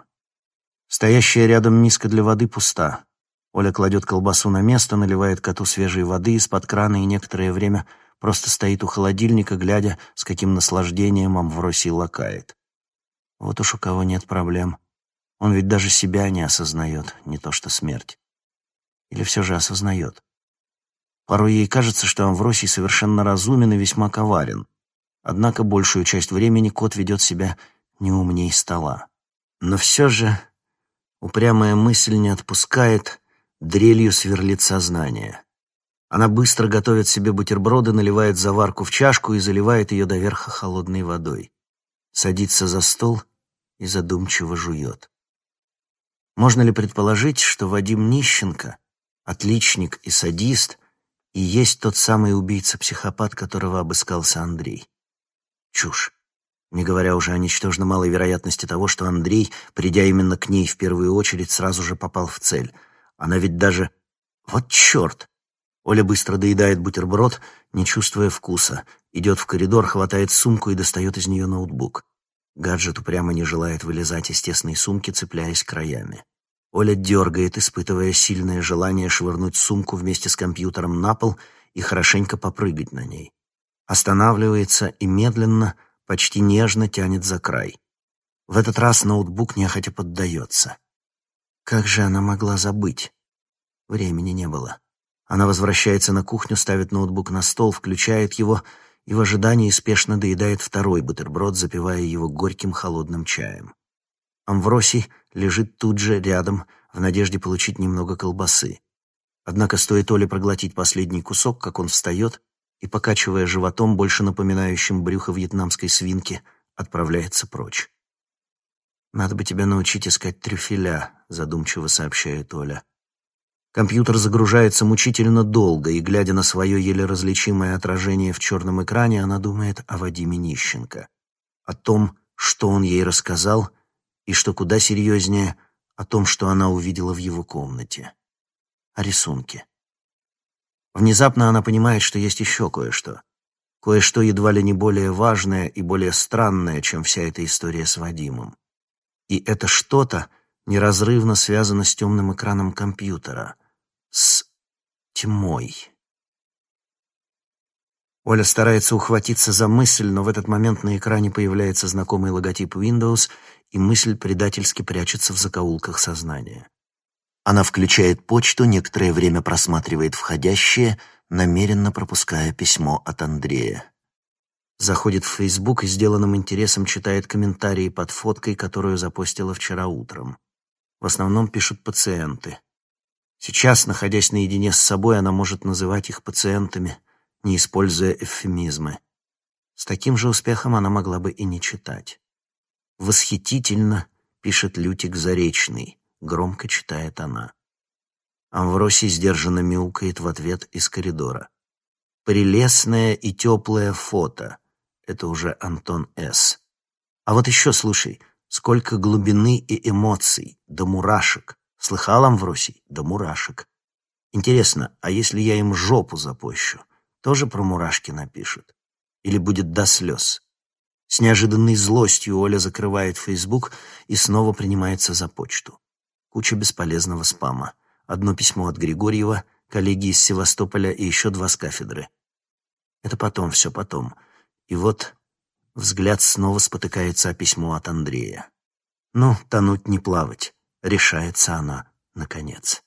Стоящая рядом миска для воды пуста. Оля кладет колбасу на место, наливает коту свежей воды из-под крана и некоторое время просто стоит у холодильника, глядя, с каким наслаждением Амвросий лакает. Вот уж у кого нет проблем. Он ведь даже себя не осознает, не то что смерть. Или все же осознает. Порой ей кажется, что Амвросий совершенно разумен и весьма коварен. Однако большую часть времени кот ведет себя не умней стола. Но все же упрямая мысль не отпускает, дрелью сверлит сознание. Она быстро готовит себе бутерброды, наливает заварку в чашку и заливает ее до верха холодной водой. Садится за стол и задумчиво жует. Можно ли предположить, что Вадим Нищенко, отличник и садист, и есть тот самый убийца-психопат, которого обыскался Андрей? Чушь. Не говоря уже о ничтожно малой вероятности того, что Андрей, придя именно к ней в первую очередь, сразу же попал в цель. Она ведь даже... Вот черт! Оля быстро доедает бутерброд, не чувствуя вкуса. Идет в коридор, хватает сумку и достает из нее ноутбук. Гаджет упрямо не желает вылезать из тесной сумки, цепляясь краями. Оля дергает, испытывая сильное желание швырнуть сумку вместе с компьютером на пол и хорошенько попрыгать на ней. Останавливается и медленно, почти нежно тянет за край. В этот раз ноутбук нехотя поддается. Как же она могла забыть? Времени не было. Она возвращается на кухню, ставит ноутбук на стол, включает его и в ожидании спешно доедает второй бутерброд, запивая его горьким холодным чаем. Амвросий лежит тут же рядом, в надежде получить немного колбасы. Однако стоит Оле проглотить последний кусок, как он встает и, покачивая животом, больше напоминающим брюхо вьетнамской свинки, отправляется прочь. «Надо бы тебя научить искать трюфеля», — задумчиво сообщает Оля. Компьютер загружается мучительно долго, и, глядя на свое еле различимое отражение в черном экране, она думает о Вадиме Нищенко. О том, что он ей рассказал, и, что куда серьезнее, о том, что она увидела в его комнате. О рисунке. Внезапно она понимает, что есть еще кое-что. Кое-что едва ли не более важное и более странное, чем вся эта история с Вадимом. И это что-то неразрывно связано с темным экраном компьютера с тьмой. Оля старается ухватиться за мысль, но в этот момент на экране появляется знакомый логотип Windows, и мысль предательски прячется в закоулках сознания. Она включает почту, некоторое время просматривает входящее, намеренно пропуская письмо от Андрея. Заходит в Facebook и сделанным интересом читает комментарии под фоткой, которую запостила вчера утром. В основном пишут пациенты. Сейчас, находясь наедине с собой, она может называть их пациентами, не используя эвфемизмы. С таким же успехом она могла бы и не читать. «Восхитительно», — пишет Лютик Заречный, громко читает она. Амвросий сдержанно мяукает в ответ из коридора. «Прелестное и теплое фото», — это уже Антон С. А вот еще, слушай, сколько глубины и эмоций, до мурашек. Слыхал, Амвросий? Да мурашек. Интересно, а если я им жопу запощу, тоже про мурашки напишут? Или будет до слез? С неожиданной злостью Оля закрывает Фейсбук и снова принимается за почту. Куча бесполезного спама. Одно письмо от Григорьева, коллеги из Севастополя и еще два с кафедры. Это потом, все потом. И вот взгляд снова спотыкается о письмо от Андрея. Ну, тонуть не плавать решается она наконец.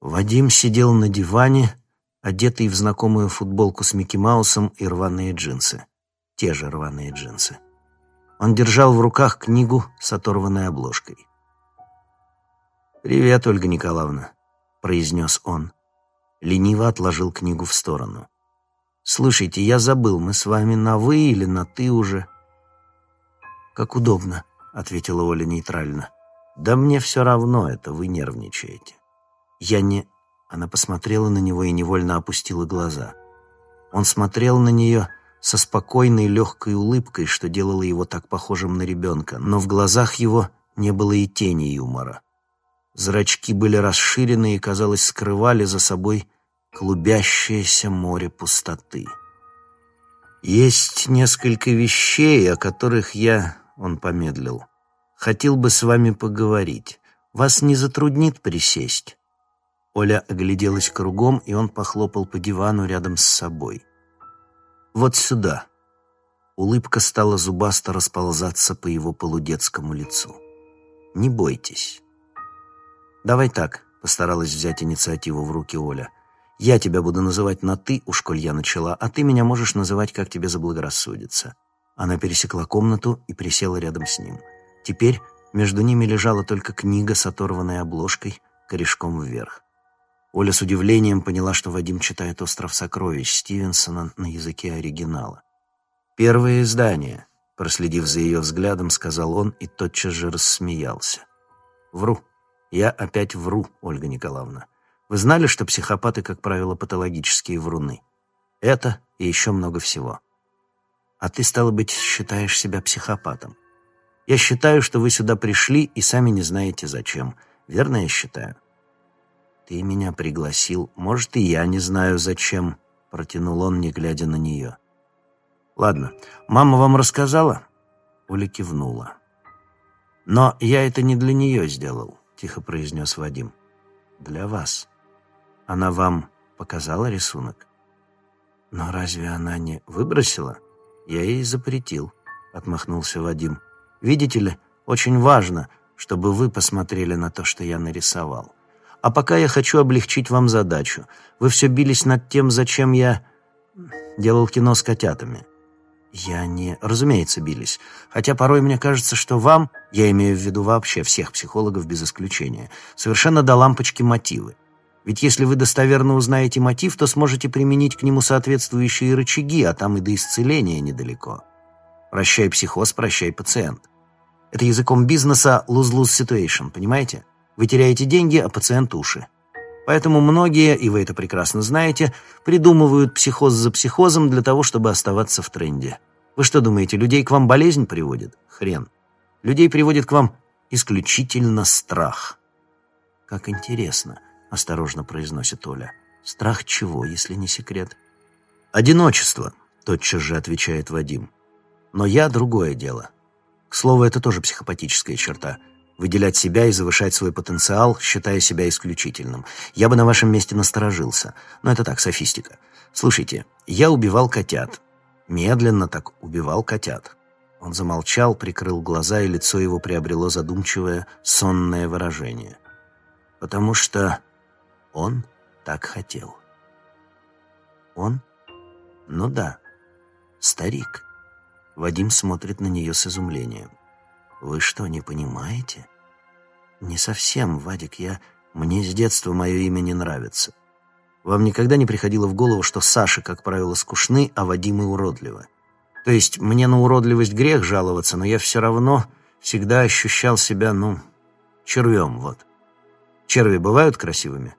Вадим сидел на диване, одетый в знакомую футболку с Микки Маусом и рваные джинсы. те же рваные джинсы. Он держал в руках книгу с оторванной обложкой. «Привет, Ольга Николаевна», — произнес он. Лениво отложил книгу в сторону. «Слушайте, я забыл, мы с вами на «вы» или на «ты» уже?» «Как удобно», — ответила Оля нейтрально. «Да мне все равно это, вы нервничаете». «Я не...» Она посмотрела на него и невольно опустила глаза. Он смотрел на нее со спокойной легкой улыбкой, что делало его так похожим на ребенка, но в глазах его не было и тени юмора. Зрачки были расширены и, казалось, скрывали за собой клубящееся море пустоты. «Есть несколько вещей, о которых я...» — он помедлил. «Хотел бы с вами поговорить. Вас не затруднит присесть?» Оля огляделась кругом, и он похлопал по дивану рядом с собой. «Вот сюда». Улыбка стала зубасто расползаться по его полудетскому лицу. «Не бойтесь». «Давай так», — постаралась взять инициативу в руки Оля. «Я тебя буду называть на «ты», уж коль я начала, а ты меня можешь называть, как тебе заблагорассудится». Она пересекла комнату и присела рядом с ним. Теперь между ними лежала только книга с оторванной обложкой, корешком вверх. Оля с удивлением поняла, что Вадим читает «Остров сокровищ» Стивенсона на языке оригинала. «Первое издание», — проследив за ее взглядом, сказал он и тотчас же рассмеялся. «Вру. Я опять вру, Ольга Николаевна. Вы знали, что психопаты, как правило, патологические вруны? Это и еще много всего. А ты, стало быть, считаешь себя психопатом. Я считаю, что вы сюда пришли и сами не знаете зачем. Верно я считаю?» «Ты меня пригласил. Может, и я не знаю, зачем», — протянул он, не глядя на нее. «Ладно, мама вам рассказала?» Оля кивнула. «Но я это не для нее сделал», — тихо произнес Вадим. «Для вас. Она вам показала рисунок?» «Но разве она не выбросила?» «Я ей запретил», — отмахнулся Вадим. «Видите ли, очень важно, чтобы вы посмотрели на то, что я нарисовал. А пока я хочу облегчить вам задачу. Вы все бились над тем, зачем я делал кино с котятами. Я не... Разумеется, бились. Хотя порой мне кажется, что вам, я имею в виду вообще всех психологов без исключения, совершенно до лампочки мотивы. Ведь если вы достоверно узнаете мотив, то сможете применить к нему соответствующие рычаги, а там и до исцеления недалеко. Прощай психоз, прощай пациент. Это языком бизнеса lose-lose situation, понимаете? Вы теряете деньги, а пациент уши. Поэтому многие, и вы это прекрасно знаете, придумывают психоз за психозом для того, чтобы оставаться в тренде. Вы что думаете, людей к вам болезнь приводит? Хрен. Людей приводит к вам исключительно страх. Как интересно, осторожно произносит Оля. Страх чего, если не секрет? Одиночество, тотчас же отвечает Вадим. Но я другое дело. К слову, это тоже психопатическая черта – выделять себя и завышать свой потенциал, считая себя исключительным. Я бы на вашем месте насторожился. Но это так, софистика. Слушайте, я убивал котят. Медленно так убивал котят. Он замолчал, прикрыл глаза, и лицо его приобрело задумчивое, сонное выражение. Потому что он так хотел. Он? Ну да, старик. Вадим смотрит на нее с изумлением. «Вы что, не понимаете?» «Не совсем, Вадик, я... Мне с детства мое имя не нравится. Вам никогда не приходило в голову, что Саши, как правило, скучны, а Вадимы уродливы? То есть мне на уродливость грех жаловаться, но я все равно всегда ощущал себя, ну, червем, вот. Черви бывают красивыми?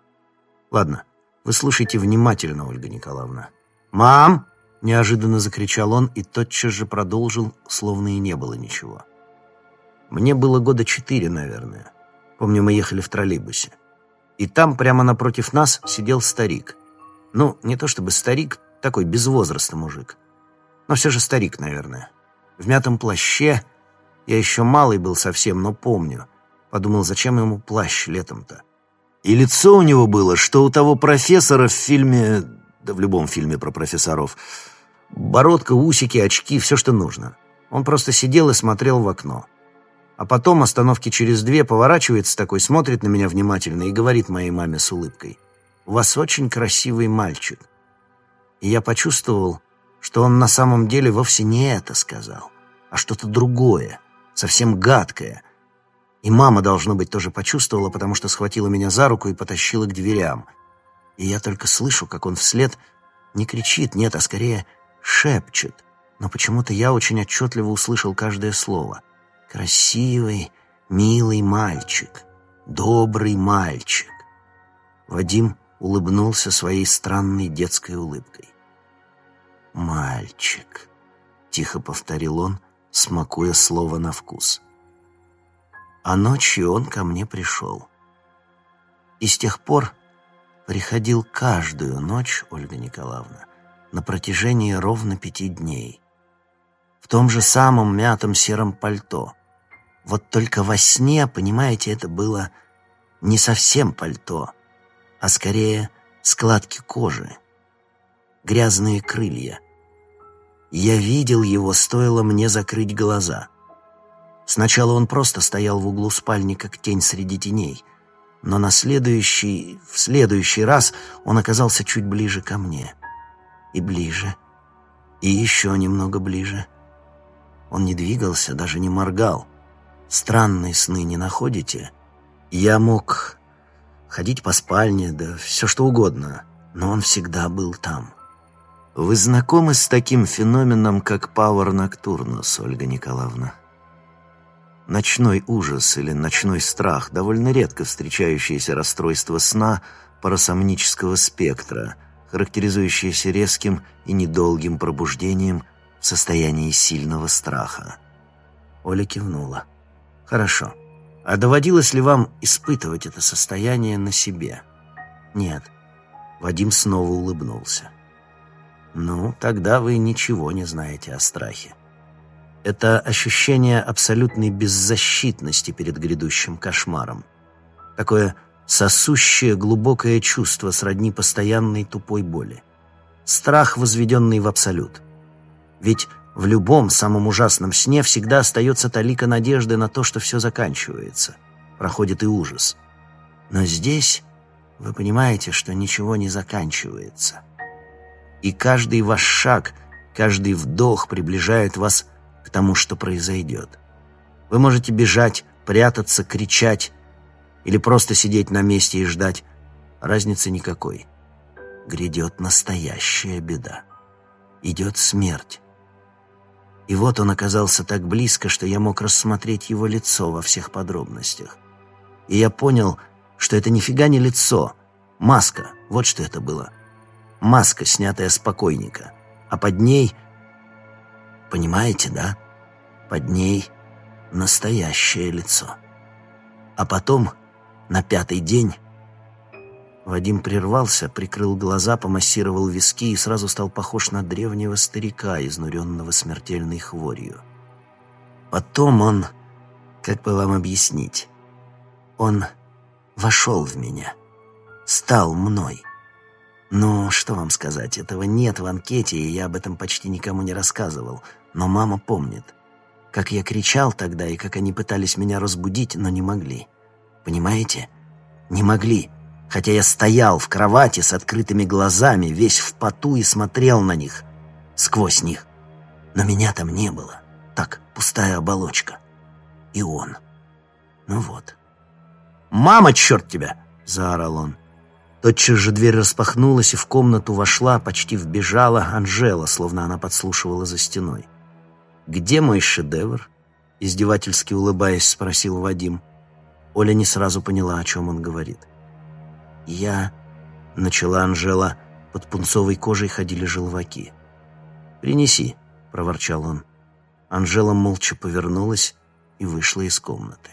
Ладно, вы слушайте внимательно, Ольга Николаевна. «Мам!» — неожиданно закричал он и тотчас же продолжил, словно и не было ничего. Мне было года четыре, наверное. Помню, мы ехали в троллейбусе. И там, прямо напротив нас, сидел старик. Ну, не то чтобы старик, такой безвозрастный мужик. Но все же старик, наверное. В мятом плаще. Я еще малый был совсем, но помню. Подумал, зачем ему плащ летом-то? И лицо у него было, что у того профессора в фильме... Да в любом фильме про профессоров. Бородка, усики, очки, все, что нужно. Он просто сидел и смотрел в окно. А потом, остановки через две, поворачивается такой, смотрит на меня внимательно и говорит моей маме с улыбкой. «У вас очень красивый мальчик». И я почувствовал, что он на самом деле вовсе не это сказал, а что-то другое, совсем гадкое. И мама, должно быть, тоже почувствовала, потому что схватила меня за руку и потащила к дверям. И я только слышу, как он вслед не кричит, нет, а скорее шепчет. Но почему-то я очень отчетливо услышал каждое слово. «Красивый, милый мальчик, добрый мальчик». Вадим улыбнулся своей странной детской улыбкой. «Мальчик», — тихо повторил он, смакуя слово на вкус. А ночью он ко мне пришел. И с тех пор приходил каждую ночь, Ольга Николаевна, на протяжении ровно пяти дней. В том же самом мятом сером пальто. Вот только во сне, понимаете, это было не совсем пальто, а скорее складки кожи, грязные крылья. Я видел его, стоило мне закрыть глаза. Сначала он просто стоял в углу спальни, как тень среди теней, но на следующий, в следующий раз он оказался чуть ближе ко мне. И ближе, и еще немного ближе. Он не двигался, даже не моргал. Странные сны не находите? Я мог ходить по спальне, да все что угодно, но он всегда был там. Вы знакомы с таким феноменом, как Power Nocturnus, Ольга Николаевна? Ночной ужас или ночной страх – довольно редко встречающееся расстройство сна парасомнического спектра, характеризующееся резким и недолгим пробуждением в состоянии сильного страха. Оля кивнула. «Хорошо. А доводилось ли вам испытывать это состояние на себе? Нет. Вадим снова улыбнулся. Ну, тогда вы ничего не знаете о страхе. Это ощущение абсолютной беззащитности перед грядущим кошмаром. Такое сосущее глубокое чувство сродни постоянной тупой боли. Страх, возведенный в абсолют. Ведь в любом самом ужасном сне всегда остается талика надежды на то, что все заканчивается. Проходит и ужас. Но здесь вы понимаете, что ничего не заканчивается. И каждый ваш шаг, каждый вдох приближает вас к тому, что произойдет. Вы можете бежать, прятаться, кричать или просто сидеть на месте и ждать. Разницы никакой. Грядет настоящая беда. Идет смерть. И вот он оказался так близко, что я мог рассмотреть его лицо во всех подробностях. И я понял, что это нифига не лицо, маска, вот что это было. Маска, снятая с покойника. А под ней... Понимаете, да? Под ней настоящее лицо. А потом, на пятый день, Вадим прервался, прикрыл глаза, помассировал виски и сразу стал похож на древнего старика, изнуренного смертельной хворью. Потом он, как бы вам объяснить, он вошел в меня, стал мной. Ну, что вам сказать, этого нет в анкете, и я об этом почти никому не рассказывал, но мама помнит. Как я кричал тогда, и как они пытались меня разбудить, но не могли. Понимаете? Не могли хотя я стоял в кровати с открытыми глазами, весь в поту и смотрел на них, сквозь них. Но меня там не было. Так, пустая оболочка. И он. Ну вот. «Мама, черт тебя!» — заорал он. Тотчас же дверь распахнулась, и в комнату вошла, почти вбежала Анжела, словно она подслушивала за стеной. «Где мой шедевр?» — издевательски улыбаясь, спросил Вадим. Оля не сразу поняла, о чем он говорит. «Я...» — начала Анжела. Под пунцовой кожей ходили желваки. «Принеси», — проворчал он. Анжела молча повернулась и вышла из комнаты.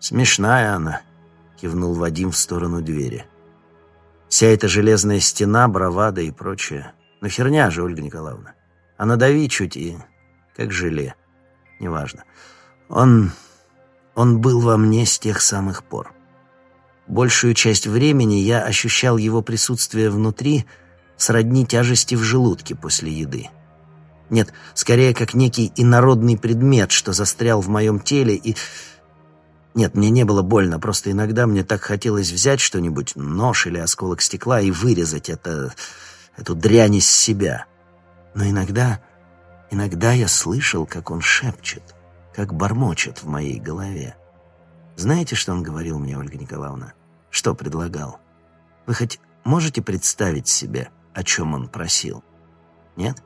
«Смешная она», — кивнул Вадим в сторону двери. «Вся эта железная стена, бравада и прочее. Ну херня же, Ольга Николаевна. А надави чуть и... как желе. Неважно. Он... он был во мне с тех самых пор. Большую часть времени я ощущал его присутствие внутри сродни тяжести в желудке после еды. Нет, скорее как некий инородный предмет, что застрял в моем теле и... Нет, мне не было больно, просто иногда мне так хотелось взять что-нибудь, нож или осколок стекла, и вырезать это... эту дрянь из себя. Но иногда, иногда я слышал, как он шепчет, как бормочет в моей голове. Знаете, что он говорил мне, Ольга Николаевна? Что предлагал? Вы хоть можете представить себе, о чем он просил? Нет?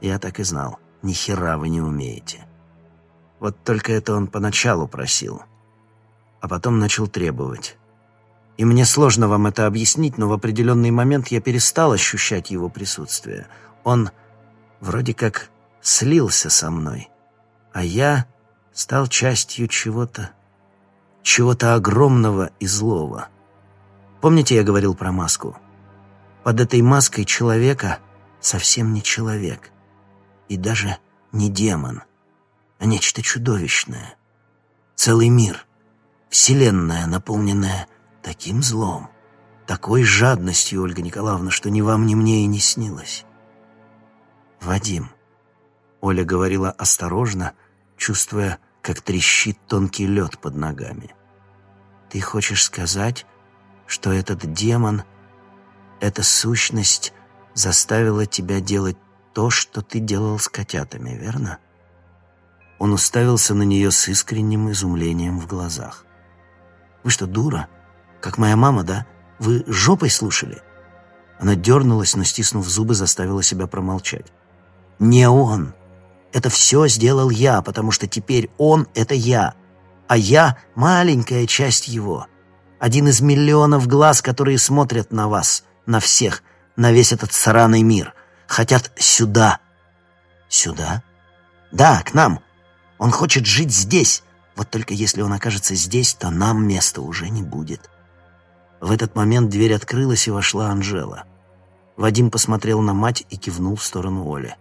Я так и знал. Ни хера вы не умеете. Вот только это он поначалу просил, а потом начал требовать. И мне сложно вам это объяснить, но в определенный момент я перестал ощущать его присутствие. Он вроде как слился со мной, а я стал частью чего-то, чего-то огромного и злого. Помните, я говорил про маску? Под этой маской человека совсем не человек. И даже не демон, а нечто чудовищное. Целый мир, вселенная, наполненная таким злом, такой жадностью, Ольга Николаевна, что ни вам, ни мне и не снилось. Вадим. Оля говорила осторожно, чувствуя, как трещит тонкий лед под ногами. Ты хочешь сказать, что этот демон, эта сущность заставила тебя делать то, что ты делал с котятами, верно? Он уставился на нее с искренним изумлением в глазах. «Вы что, дура? Как моя мама, да? Вы жопой слушали?» Она дернулась, но, стиснув зубы, заставила себя промолчать. «Не он. Это все сделал я, потому что теперь он — это я, а я — маленькая часть его. Один из миллионов глаз, которые смотрят на вас, на всех, на весь этот сраный мир. Хотят сюда». «Сюда?» «Да, к нам. Он хочет жить здесь. Вот только если он окажется здесь, то нам места уже не будет». В этот момент дверь открылась, и вошла Анжела. Вадим посмотрел на мать и кивнул в сторону Оли.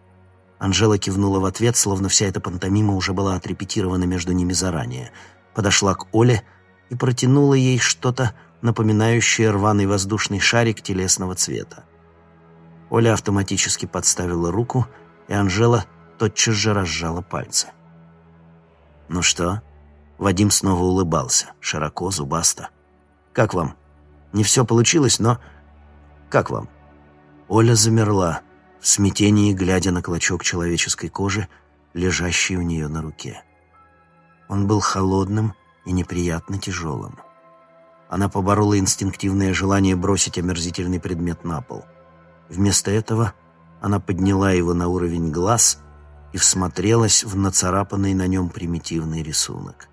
Анжела кивнула в ответ, словно вся эта пантомима уже была отрепетирована между ними заранее. Подошла к Оле и протянула ей что-то, напоминающее рваный воздушный шарик телесного цвета. Оля автоматически подставила руку, и Анжела тотчас же разжала пальцы. «Ну что?» Вадим снова улыбался, широко, зубасто. «Как вам?» Не все получилось, но... Как вам?» Оля замерла, в смятении глядя на клочок человеческой кожи, лежащий у нее на руке. Он был холодным и неприятно тяжелым. Она поборола инстинктивное желание бросить омерзительный предмет на пол. Вместо этого она подняла его на уровень глаз и всмотрелась в нацарапанный на нем примитивный рисунок.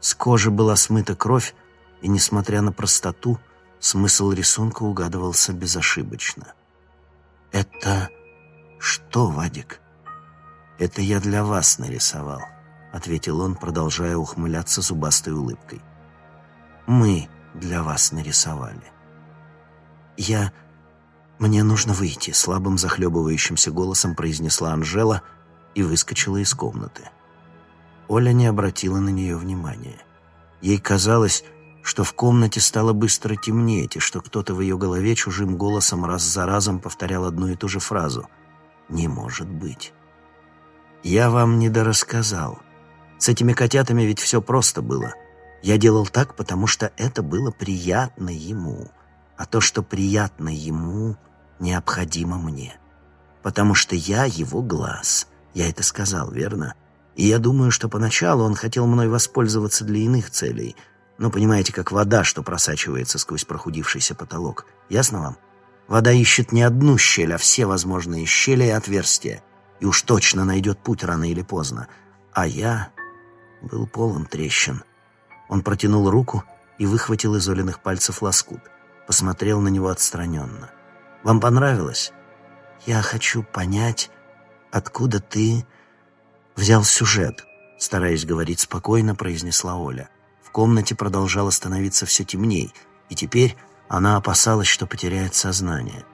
С кожи была смыта кровь, и, несмотря на простоту, Смысл рисунка угадывался безошибочно. «Это что, Вадик?» «Это я для вас нарисовал», — ответил он, продолжая ухмыляться зубастой улыбкой. «Мы для вас нарисовали». «Я... Мне нужно выйти», — слабым захлебывающимся голосом произнесла Анжела и выскочила из комнаты. Оля не обратила на нее внимания. Ей казалось, что в комнате стало быстро темнеть, и что кто-то в ее голове чужим голосом раз за разом повторял одну и ту же фразу «Не может быть». «Я вам недорассказал. С этими котятами ведь все просто было. Я делал так, потому что это было приятно ему, а то, что приятно ему, необходимо мне. Потому что я его глаз. Я это сказал, верно?» И я думаю, что поначалу он хотел мной воспользоваться для иных целей — ну, понимаете, как вода, что просачивается сквозь прохудившийся потолок. Ясно вам? Вода ищет не одну щель, а все возможные щели и отверстия. И уж точно найдет путь рано или поздно. А я был полон трещин. Он протянул руку и выхватил из Олиных пальцев лоскут. Посмотрел на него отстраненно. «Вам понравилось?» «Я хочу понять, откуда ты взял сюжет», стараясь говорить спокойно, произнесла Оля комнате продолжало становиться все темней, и теперь она опасалась, что потеряет сознание.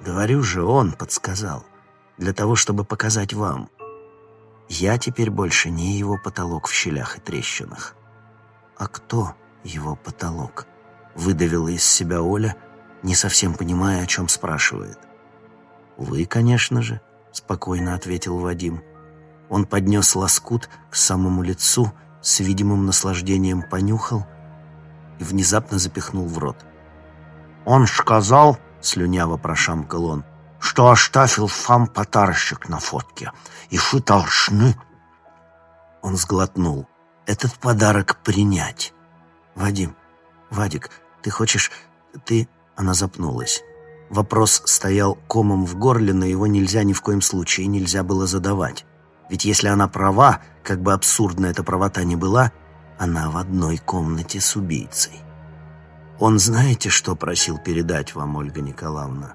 «Говорю же, он подсказал. Для того, чтобы показать вам. Я теперь больше не его потолок в щелях и трещинах. А кто его потолок?» Выдавила из себя Оля, не совсем понимая, о чем спрашивает. «Вы, конечно же», — спокойно ответил Вадим. Он поднес лоскут к самому лицу с видимым наслаждением понюхал и внезапно запихнул в рот. «Он сказал, — слюняво прошамкал он, — что оставил вам подарочек на фотке, и вы должны...» Он сглотнул. «Этот подарок принять. Вадим, Вадик, ты хочешь... Ты...» Она запнулась. Вопрос стоял комом в горле, но его нельзя ни в коем случае нельзя было задавать. Ведь если она права, как бы абсурдна эта правота ни была, она в одной комнате с убийцей. Он знаете, что просил передать вам, Ольга Николаевна?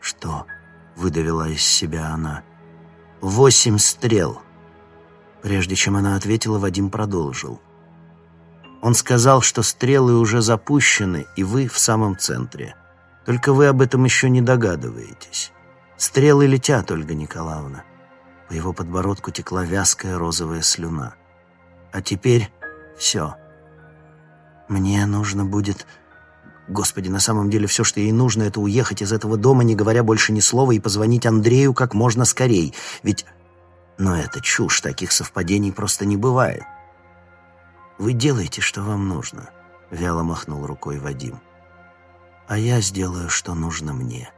Что? Выдавила из себя она. Восемь стрел. Прежде чем она ответила, Вадим продолжил. Он сказал, что стрелы уже запущены, и вы в самом центре. Только вы об этом еще не догадываетесь. Стрелы летят, Ольга Николаевна. По его подбородку текла вязкая розовая слюна. А теперь все. Мне нужно будет... Господи, на самом деле все, что ей нужно, это уехать из этого дома, не говоря больше ни слова, и позвонить Андрею как можно скорей. Ведь... Но это чушь, таких совпадений просто не бывает. «Вы делаете, что вам нужно», — вяло махнул рукой Вадим. «А я сделаю, что нужно мне».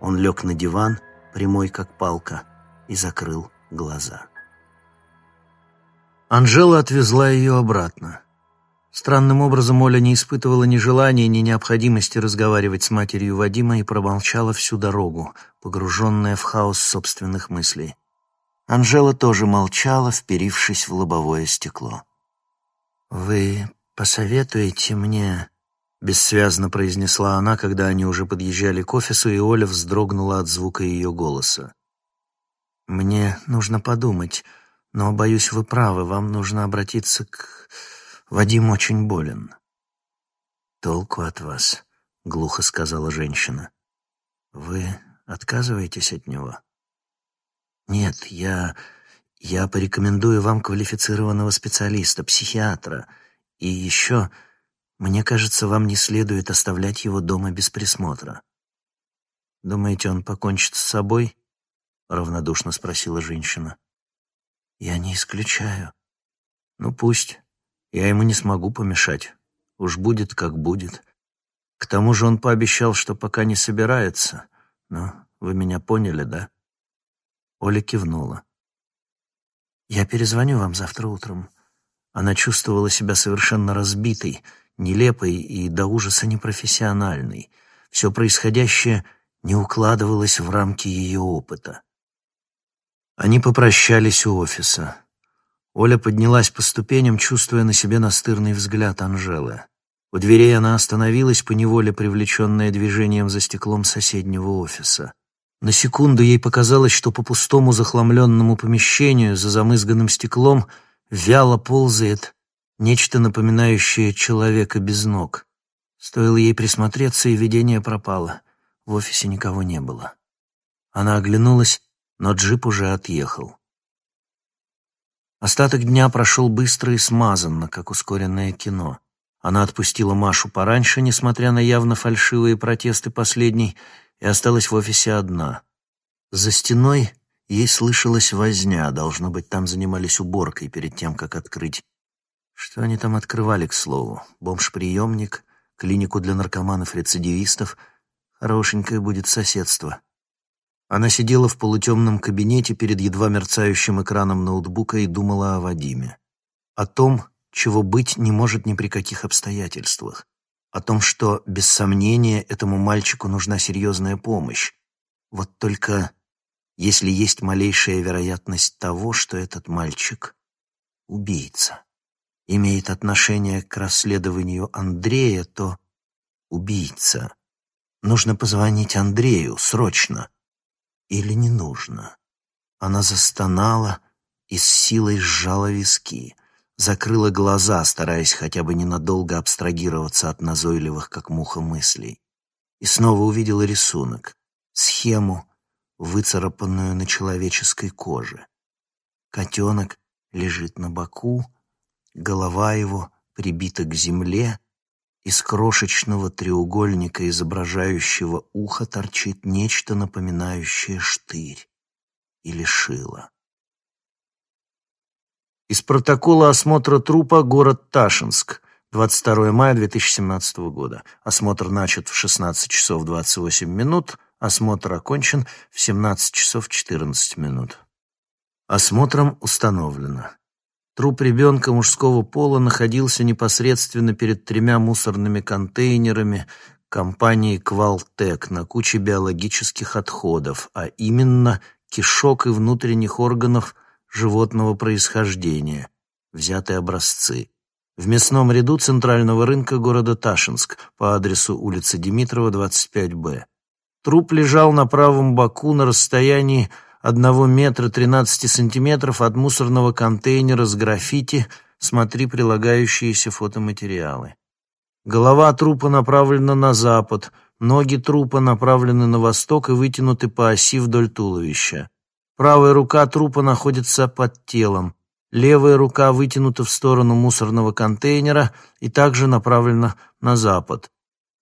Он лег на диван, прямой как палка, и закрыл глаза. Анжела отвезла ее обратно. Странным образом Оля не испытывала ни желания, ни необходимости разговаривать с матерью Вадима и промолчала всю дорогу, погруженная в хаос собственных мыслей. Анжела тоже молчала, вперившись в лобовое стекло. «Вы посоветуете мне...» — бессвязно произнесла она, когда они уже подъезжали к офису, и Оля вздрогнула от звука ее голоса. «Мне нужно подумать, но, боюсь, вы правы, вам нужно обратиться к...» Вадим очень болен». «Толку от вас», — глухо сказала женщина. «Вы отказываетесь от него?» «Нет, я... я порекомендую вам квалифицированного специалиста, психиатра. И еще, мне кажется, вам не следует оставлять его дома без присмотра». «Думаете, он покончит с собой?» — равнодушно спросила женщина. «Я не исключаю». «Ну, пусть. Я ему не смогу помешать. Уж будет, как будет. К тому же он пообещал, что пока не собирается. Но вы меня поняли, да?» Оля кивнула. «Я перезвоню вам завтра утром». Она чувствовала себя совершенно разбитой, нелепой и до ужаса непрофессиональной. Все происходящее не укладывалось в рамки ее опыта. Они попрощались у офиса. Оля поднялась по ступеням, чувствуя на себе настырный взгляд Анжелы. У дверей она остановилась, поневоле привлеченная движением за стеклом соседнего офиса. На секунду ей показалось, что по пустому захламленному помещению за замызганным стеклом вяло ползает нечто напоминающее человека без ног. Стоило ей присмотреться, и видение пропало. В офисе никого не было. Она оглянулась, но джип уже отъехал. Остаток дня прошел быстро и смазанно, как ускоренное кино. Она отпустила Машу пораньше, несмотря на явно фальшивые протесты последней, и осталась в офисе одна. За стеной ей слышалась возня, должно быть, там занимались уборкой перед тем, как открыть. Что они там открывали, к слову? Бомж-приемник, клинику для наркоманов-рецидивистов. Хорошенькое будет соседство. Она сидела в полутемном кабинете перед едва мерцающим экраном ноутбука и думала о Вадиме. О том, чего быть не может ни при каких обстоятельствах. О том, что, без сомнения, этому мальчику нужна серьезная помощь. Вот только если есть малейшая вероятность того, что этот мальчик — убийца, имеет отношение к расследованию Андрея, то убийца. Нужно позвонить Андрею срочно — или не нужно? Она застонала и с силой сжала виски, закрыла глаза, стараясь хотя бы ненадолго абстрагироваться от назойливых, как муха, мыслей. И снова увидела рисунок, схему, выцарапанную на человеческой коже. Котенок лежит на боку, голова его прибита к земле, из крошечного треугольника, изображающего ухо, торчит нечто напоминающее штырь или шило. Из протокола осмотра трупа город Ташинск, 22 мая 2017 года. Осмотр начат в 16 часов 28 минут, Осмотр окончен в 17 часов 14 минут. Осмотром установлено. Труп ребенка мужского пола находился непосредственно перед тремя мусорными контейнерами компании «Квалтек» на куче биологических отходов, а именно кишок и внутренних органов животного происхождения, взятые образцы в мясном ряду центрального рынка города Ташинск по адресу улица Димитрова, 25Б. Труп лежал на правом боку на расстоянии 1 метра 13 сантиметров от мусорного контейнера с граффити «Смотри прилагающиеся фотоматериалы». Голова трупа направлена на запад, ноги трупа направлены на восток и вытянуты по оси вдоль туловища. Правая рука трупа находится под телом. Левая рука вытянута в сторону мусорного контейнера и также направлена на запад.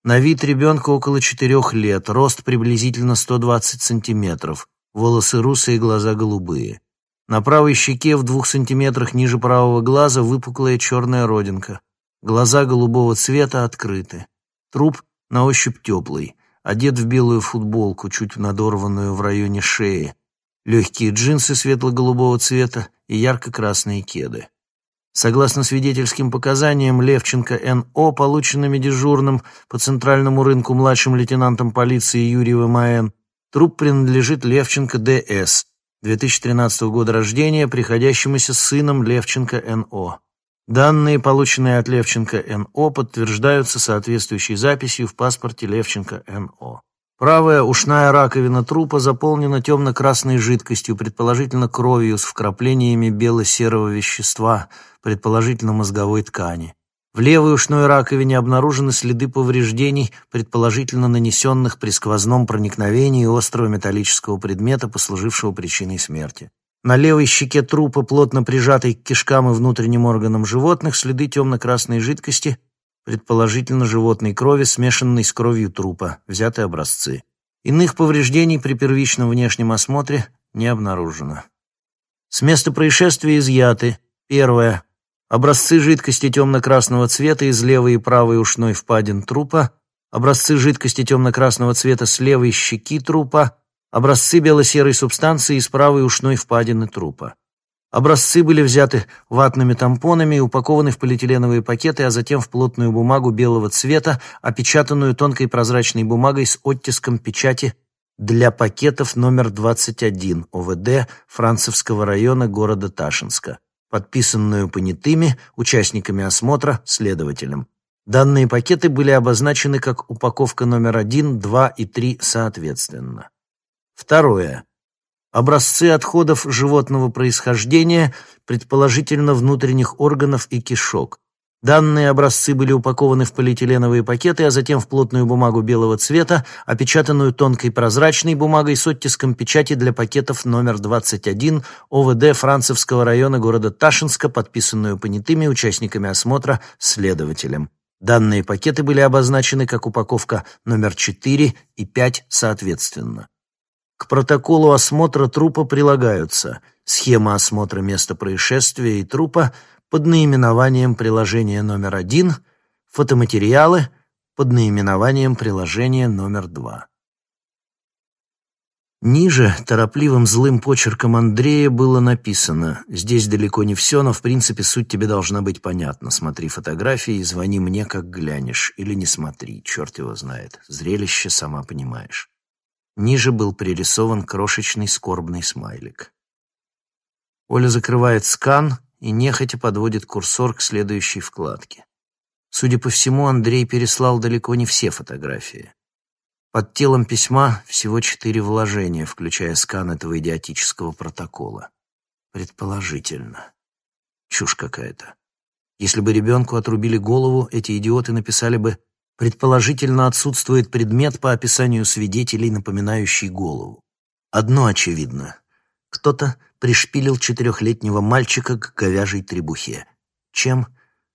На вид ребенка около четырех лет, рост приблизительно 120 сантиметров, волосы русые, глаза голубые. На правой щеке в двух сантиметрах ниже правого глаза выпуклая черная родинка. Глаза голубого цвета открыты. Труп на ощупь теплый, одет в белую футболку, чуть надорванную в районе шеи, легкие джинсы светло-голубого цвета и ярко-красные кеды. Согласно свидетельским показаниям Левченко Н.О., полученными дежурным по центральному рынку младшим лейтенантом полиции Юрьевым А.Н., труп принадлежит Левченко Д.С., 2013 года рождения, приходящемуся сыном Левченко Н.О. Данные, полученные от Левченко Н.О., подтверждаются соответствующей записью в паспорте Левченко Н.О. Правая ушная раковина трупа заполнена темно-красной жидкостью, предположительно кровью с вкраплениями бело-серого вещества, предположительно мозговой ткани. В левой ушной раковине обнаружены следы повреждений, предположительно нанесенных при сквозном проникновении острого металлического предмета, послужившего причиной смерти. На левой щеке трупа, плотно прижатой к кишкам и внутренним органам животных, следы темно-красной жидкости, предположительно животной крови, смешанной с кровью трупа, взяты образцы. Иных повреждений при первичном внешнем осмотре не обнаружено. С места происшествия изъяты. Первое. Образцы жидкости темно-красного цвета из левой и правой ушной впадин трупа, образцы жидкости темно-красного цвета с левой щеки трупа, образцы бело-серой субстанции из правой ушной впадины трупа. Образцы были взяты ватными тампонами и упакованы в полиэтиленовые пакеты, а затем в плотную бумагу белого цвета, опечатанную тонкой прозрачной бумагой с оттиском печати для пакетов номер 21 ОВД Францевского района города Ташинска, подписанную понятыми, участниками осмотра, следователем. Данные пакеты были обозначены как упаковка номер 1, 2 и 3 соответственно. Второе. Образцы отходов животного происхождения, предположительно внутренних органов и кишок. Данные образцы были упакованы в полиэтиленовые пакеты, а затем в плотную бумагу белого цвета, опечатанную тонкой прозрачной бумагой с оттиском печати для пакетов номер 21 ОВД Францевского района города Ташинска, подписанную понятыми участниками осмотра следователем. Данные пакеты были обозначены как упаковка номер 4 и 5 соответственно. К протоколу осмотра трупа прилагаются схема осмотра места происшествия и трупа под наименованием приложения номер один, фотоматериалы под наименованием приложения номер два. Ниже торопливым злым почерком Андрея было написано «Здесь далеко не все, но в принципе суть тебе должна быть понятна. Смотри фотографии и звони мне, как глянешь. Или не смотри, черт его знает. Зрелище сама понимаешь». Ниже был пририсован крошечный скорбный смайлик. Оля закрывает скан и нехотя подводит курсор к следующей вкладке. Судя по всему, Андрей переслал далеко не все фотографии. Под телом письма всего четыре вложения, включая скан этого идиотического протокола. Предположительно. Чушь какая-то. Если бы ребенку отрубили голову, эти идиоты написали бы Предположительно, отсутствует предмет по описанию свидетелей, напоминающий голову. Одно очевидно. Кто-то пришпилил четырехлетнего мальчика к говяжьей требухе. Чем?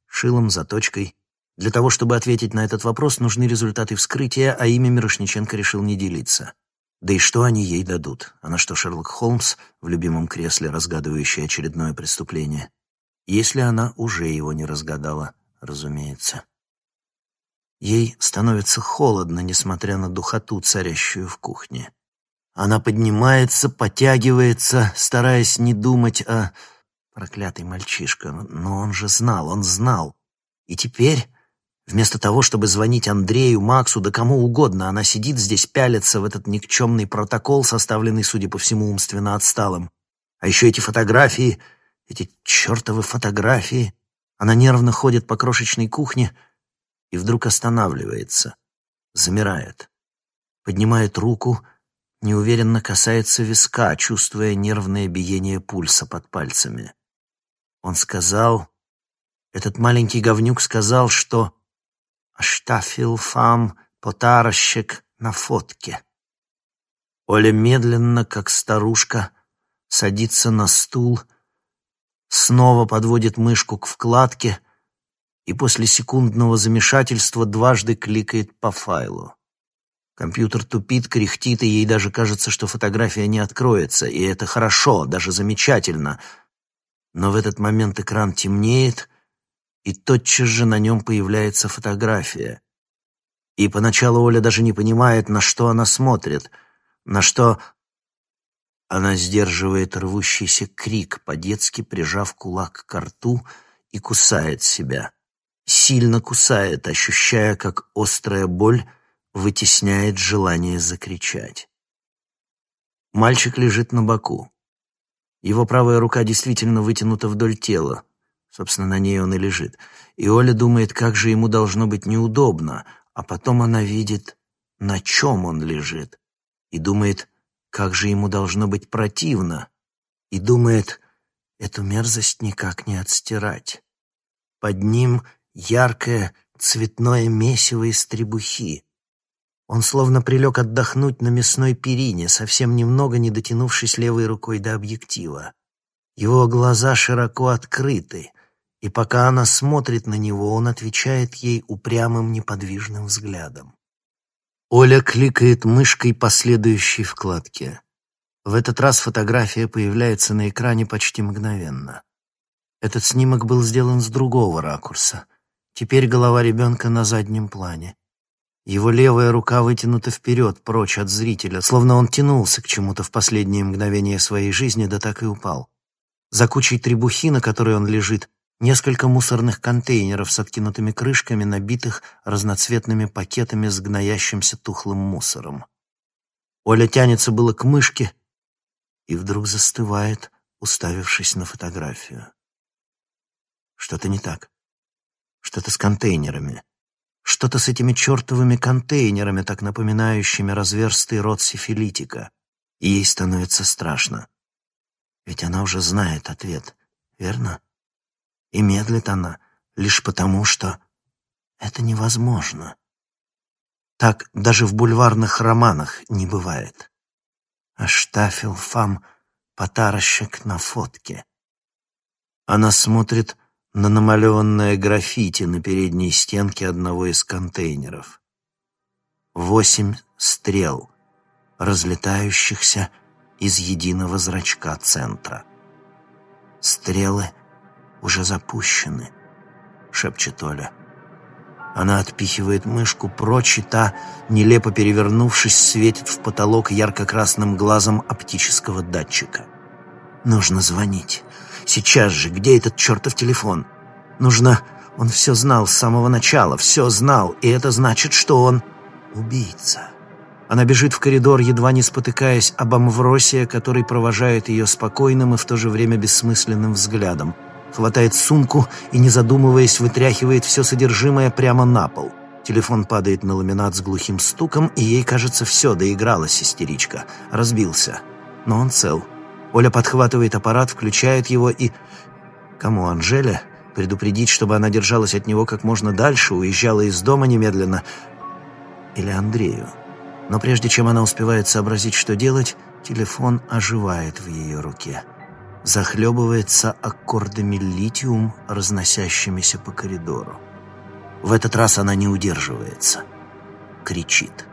Шилом, заточкой. Для того, чтобы ответить на этот вопрос, нужны результаты вскрытия, а имя Мирошниченко решил не делиться. Да и что они ей дадут? Она что, Шерлок Холмс в любимом кресле, разгадывающий очередное преступление? Если она уже его не разгадала, разумеется. Ей становится холодно, несмотря на духоту, царящую в кухне. Она поднимается, потягивается, стараясь не думать о... Проклятый мальчишка, но он же знал, он знал. И теперь, вместо того, чтобы звонить Андрею, Максу, да кому угодно, она сидит здесь, пялится в этот никчемный протокол, составленный, судя по всему, умственно отсталым. А еще эти фотографии, эти чертовы фотографии. Она нервно ходит по крошечной кухне и вдруг останавливается, замирает, поднимает руку, неуверенно касается виска, чувствуя нервное биение пульса под пальцами. Он сказал, этот маленький говнюк сказал, что «Аштафил фам потарощек на фотке». Оля медленно, как старушка, садится на стул, снова подводит мышку к вкладке и после секундного замешательства дважды кликает по файлу. Компьютер тупит, кряхтит, и ей даже кажется, что фотография не откроется, и это хорошо, даже замечательно — но в этот момент экран темнеет, и тотчас же на нем появляется фотография. И поначалу Оля даже не понимает, на что она смотрит, на что... Она сдерживает рвущийся крик, по-детски прижав кулак к рту и кусает себя. Сильно кусает, ощущая, как острая боль вытесняет желание закричать. Мальчик лежит на боку. Его правая рука действительно вытянута вдоль тела. Собственно, на ней он и лежит. И Оля думает, как же ему должно быть неудобно, а потом она видит, на чем он лежит, и думает, как же ему должно быть противно, и думает, эту мерзость никак не отстирать. Под ним яркое цветное месиво из требухи. Он словно прилег отдохнуть на мясной перине, совсем немного не дотянувшись левой рукой до объектива. Его глаза широко открыты, и пока она смотрит на него, он отвечает ей упрямым неподвижным взглядом. Оля кликает мышкой по следующей вкладке. В этот раз фотография появляется на экране почти мгновенно. Этот снимок был сделан с другого ракурса. Теперь голова ребенка на заднем плане. Его левая рука вытянута вперед, прочь от зрителя, словно он тянулся к чему-то в последние мгновения своей жизни, да так и упал. За кучей требухи, на которой он лежит, несколько мусорных контейнеров с откинутыми крышками, набитых разноцветными пакетами с гноящимся тухлым мусором. Оля тянется было к мышке и вдруг застывает, уставившись на фотографию. Что-то не так. Что-то с контейнерами. Что-то с этими чертовыми контейнерами, так напоминающими разверстый рот сифилитика. И ей становится страшно. Ведь она уже знает ответ, верно? И медлит она лишь потому, что это невозможно. Так даже в бульварных романах не бывает. А штафел фам потарощек на фотке. Она смотрит на намалеванное граффити на передней стенке одного из контейнеров. Восемь стрел, разлетающихся из единого зрачка центра. «Стрелы уже запущены», — шепчет Оля. Она отпихивает мышку прочь, и та, нелепо перевернувшись, светит в потолок ярко-красным глазом оптического датчика. «Нужно звонить». Сейчас же, где этот чертов телефон? Нужно... Он все знал с самого начала, все знал, и это значит, что он убийца. Она бежит в коридор, едва не спотыкаясь об Амвросия, который провожает ее спокойным и в то же время бессмысленным взглядом. Хватает сумку и, не задумываясь, вытряхивает все содержимое прямо на пол. Телефон падает на ламинат с глухим стуком, и ей кажется, все, доигралась истеричка. Разбился. Но он цел. Оля подхватывает аппарат, включает его и... Кому, Анжеле? Предупредить, чтобы она держалась от него как можно дальше, уезжала из дома немедленно? Или Андрею? Но прежде чем она успевает сообразить, что делать, телефон оживает в ее руке. Захлебывается аккордами литиум, разносящимися по коридору. В этот раз она не удерживается. Кричит.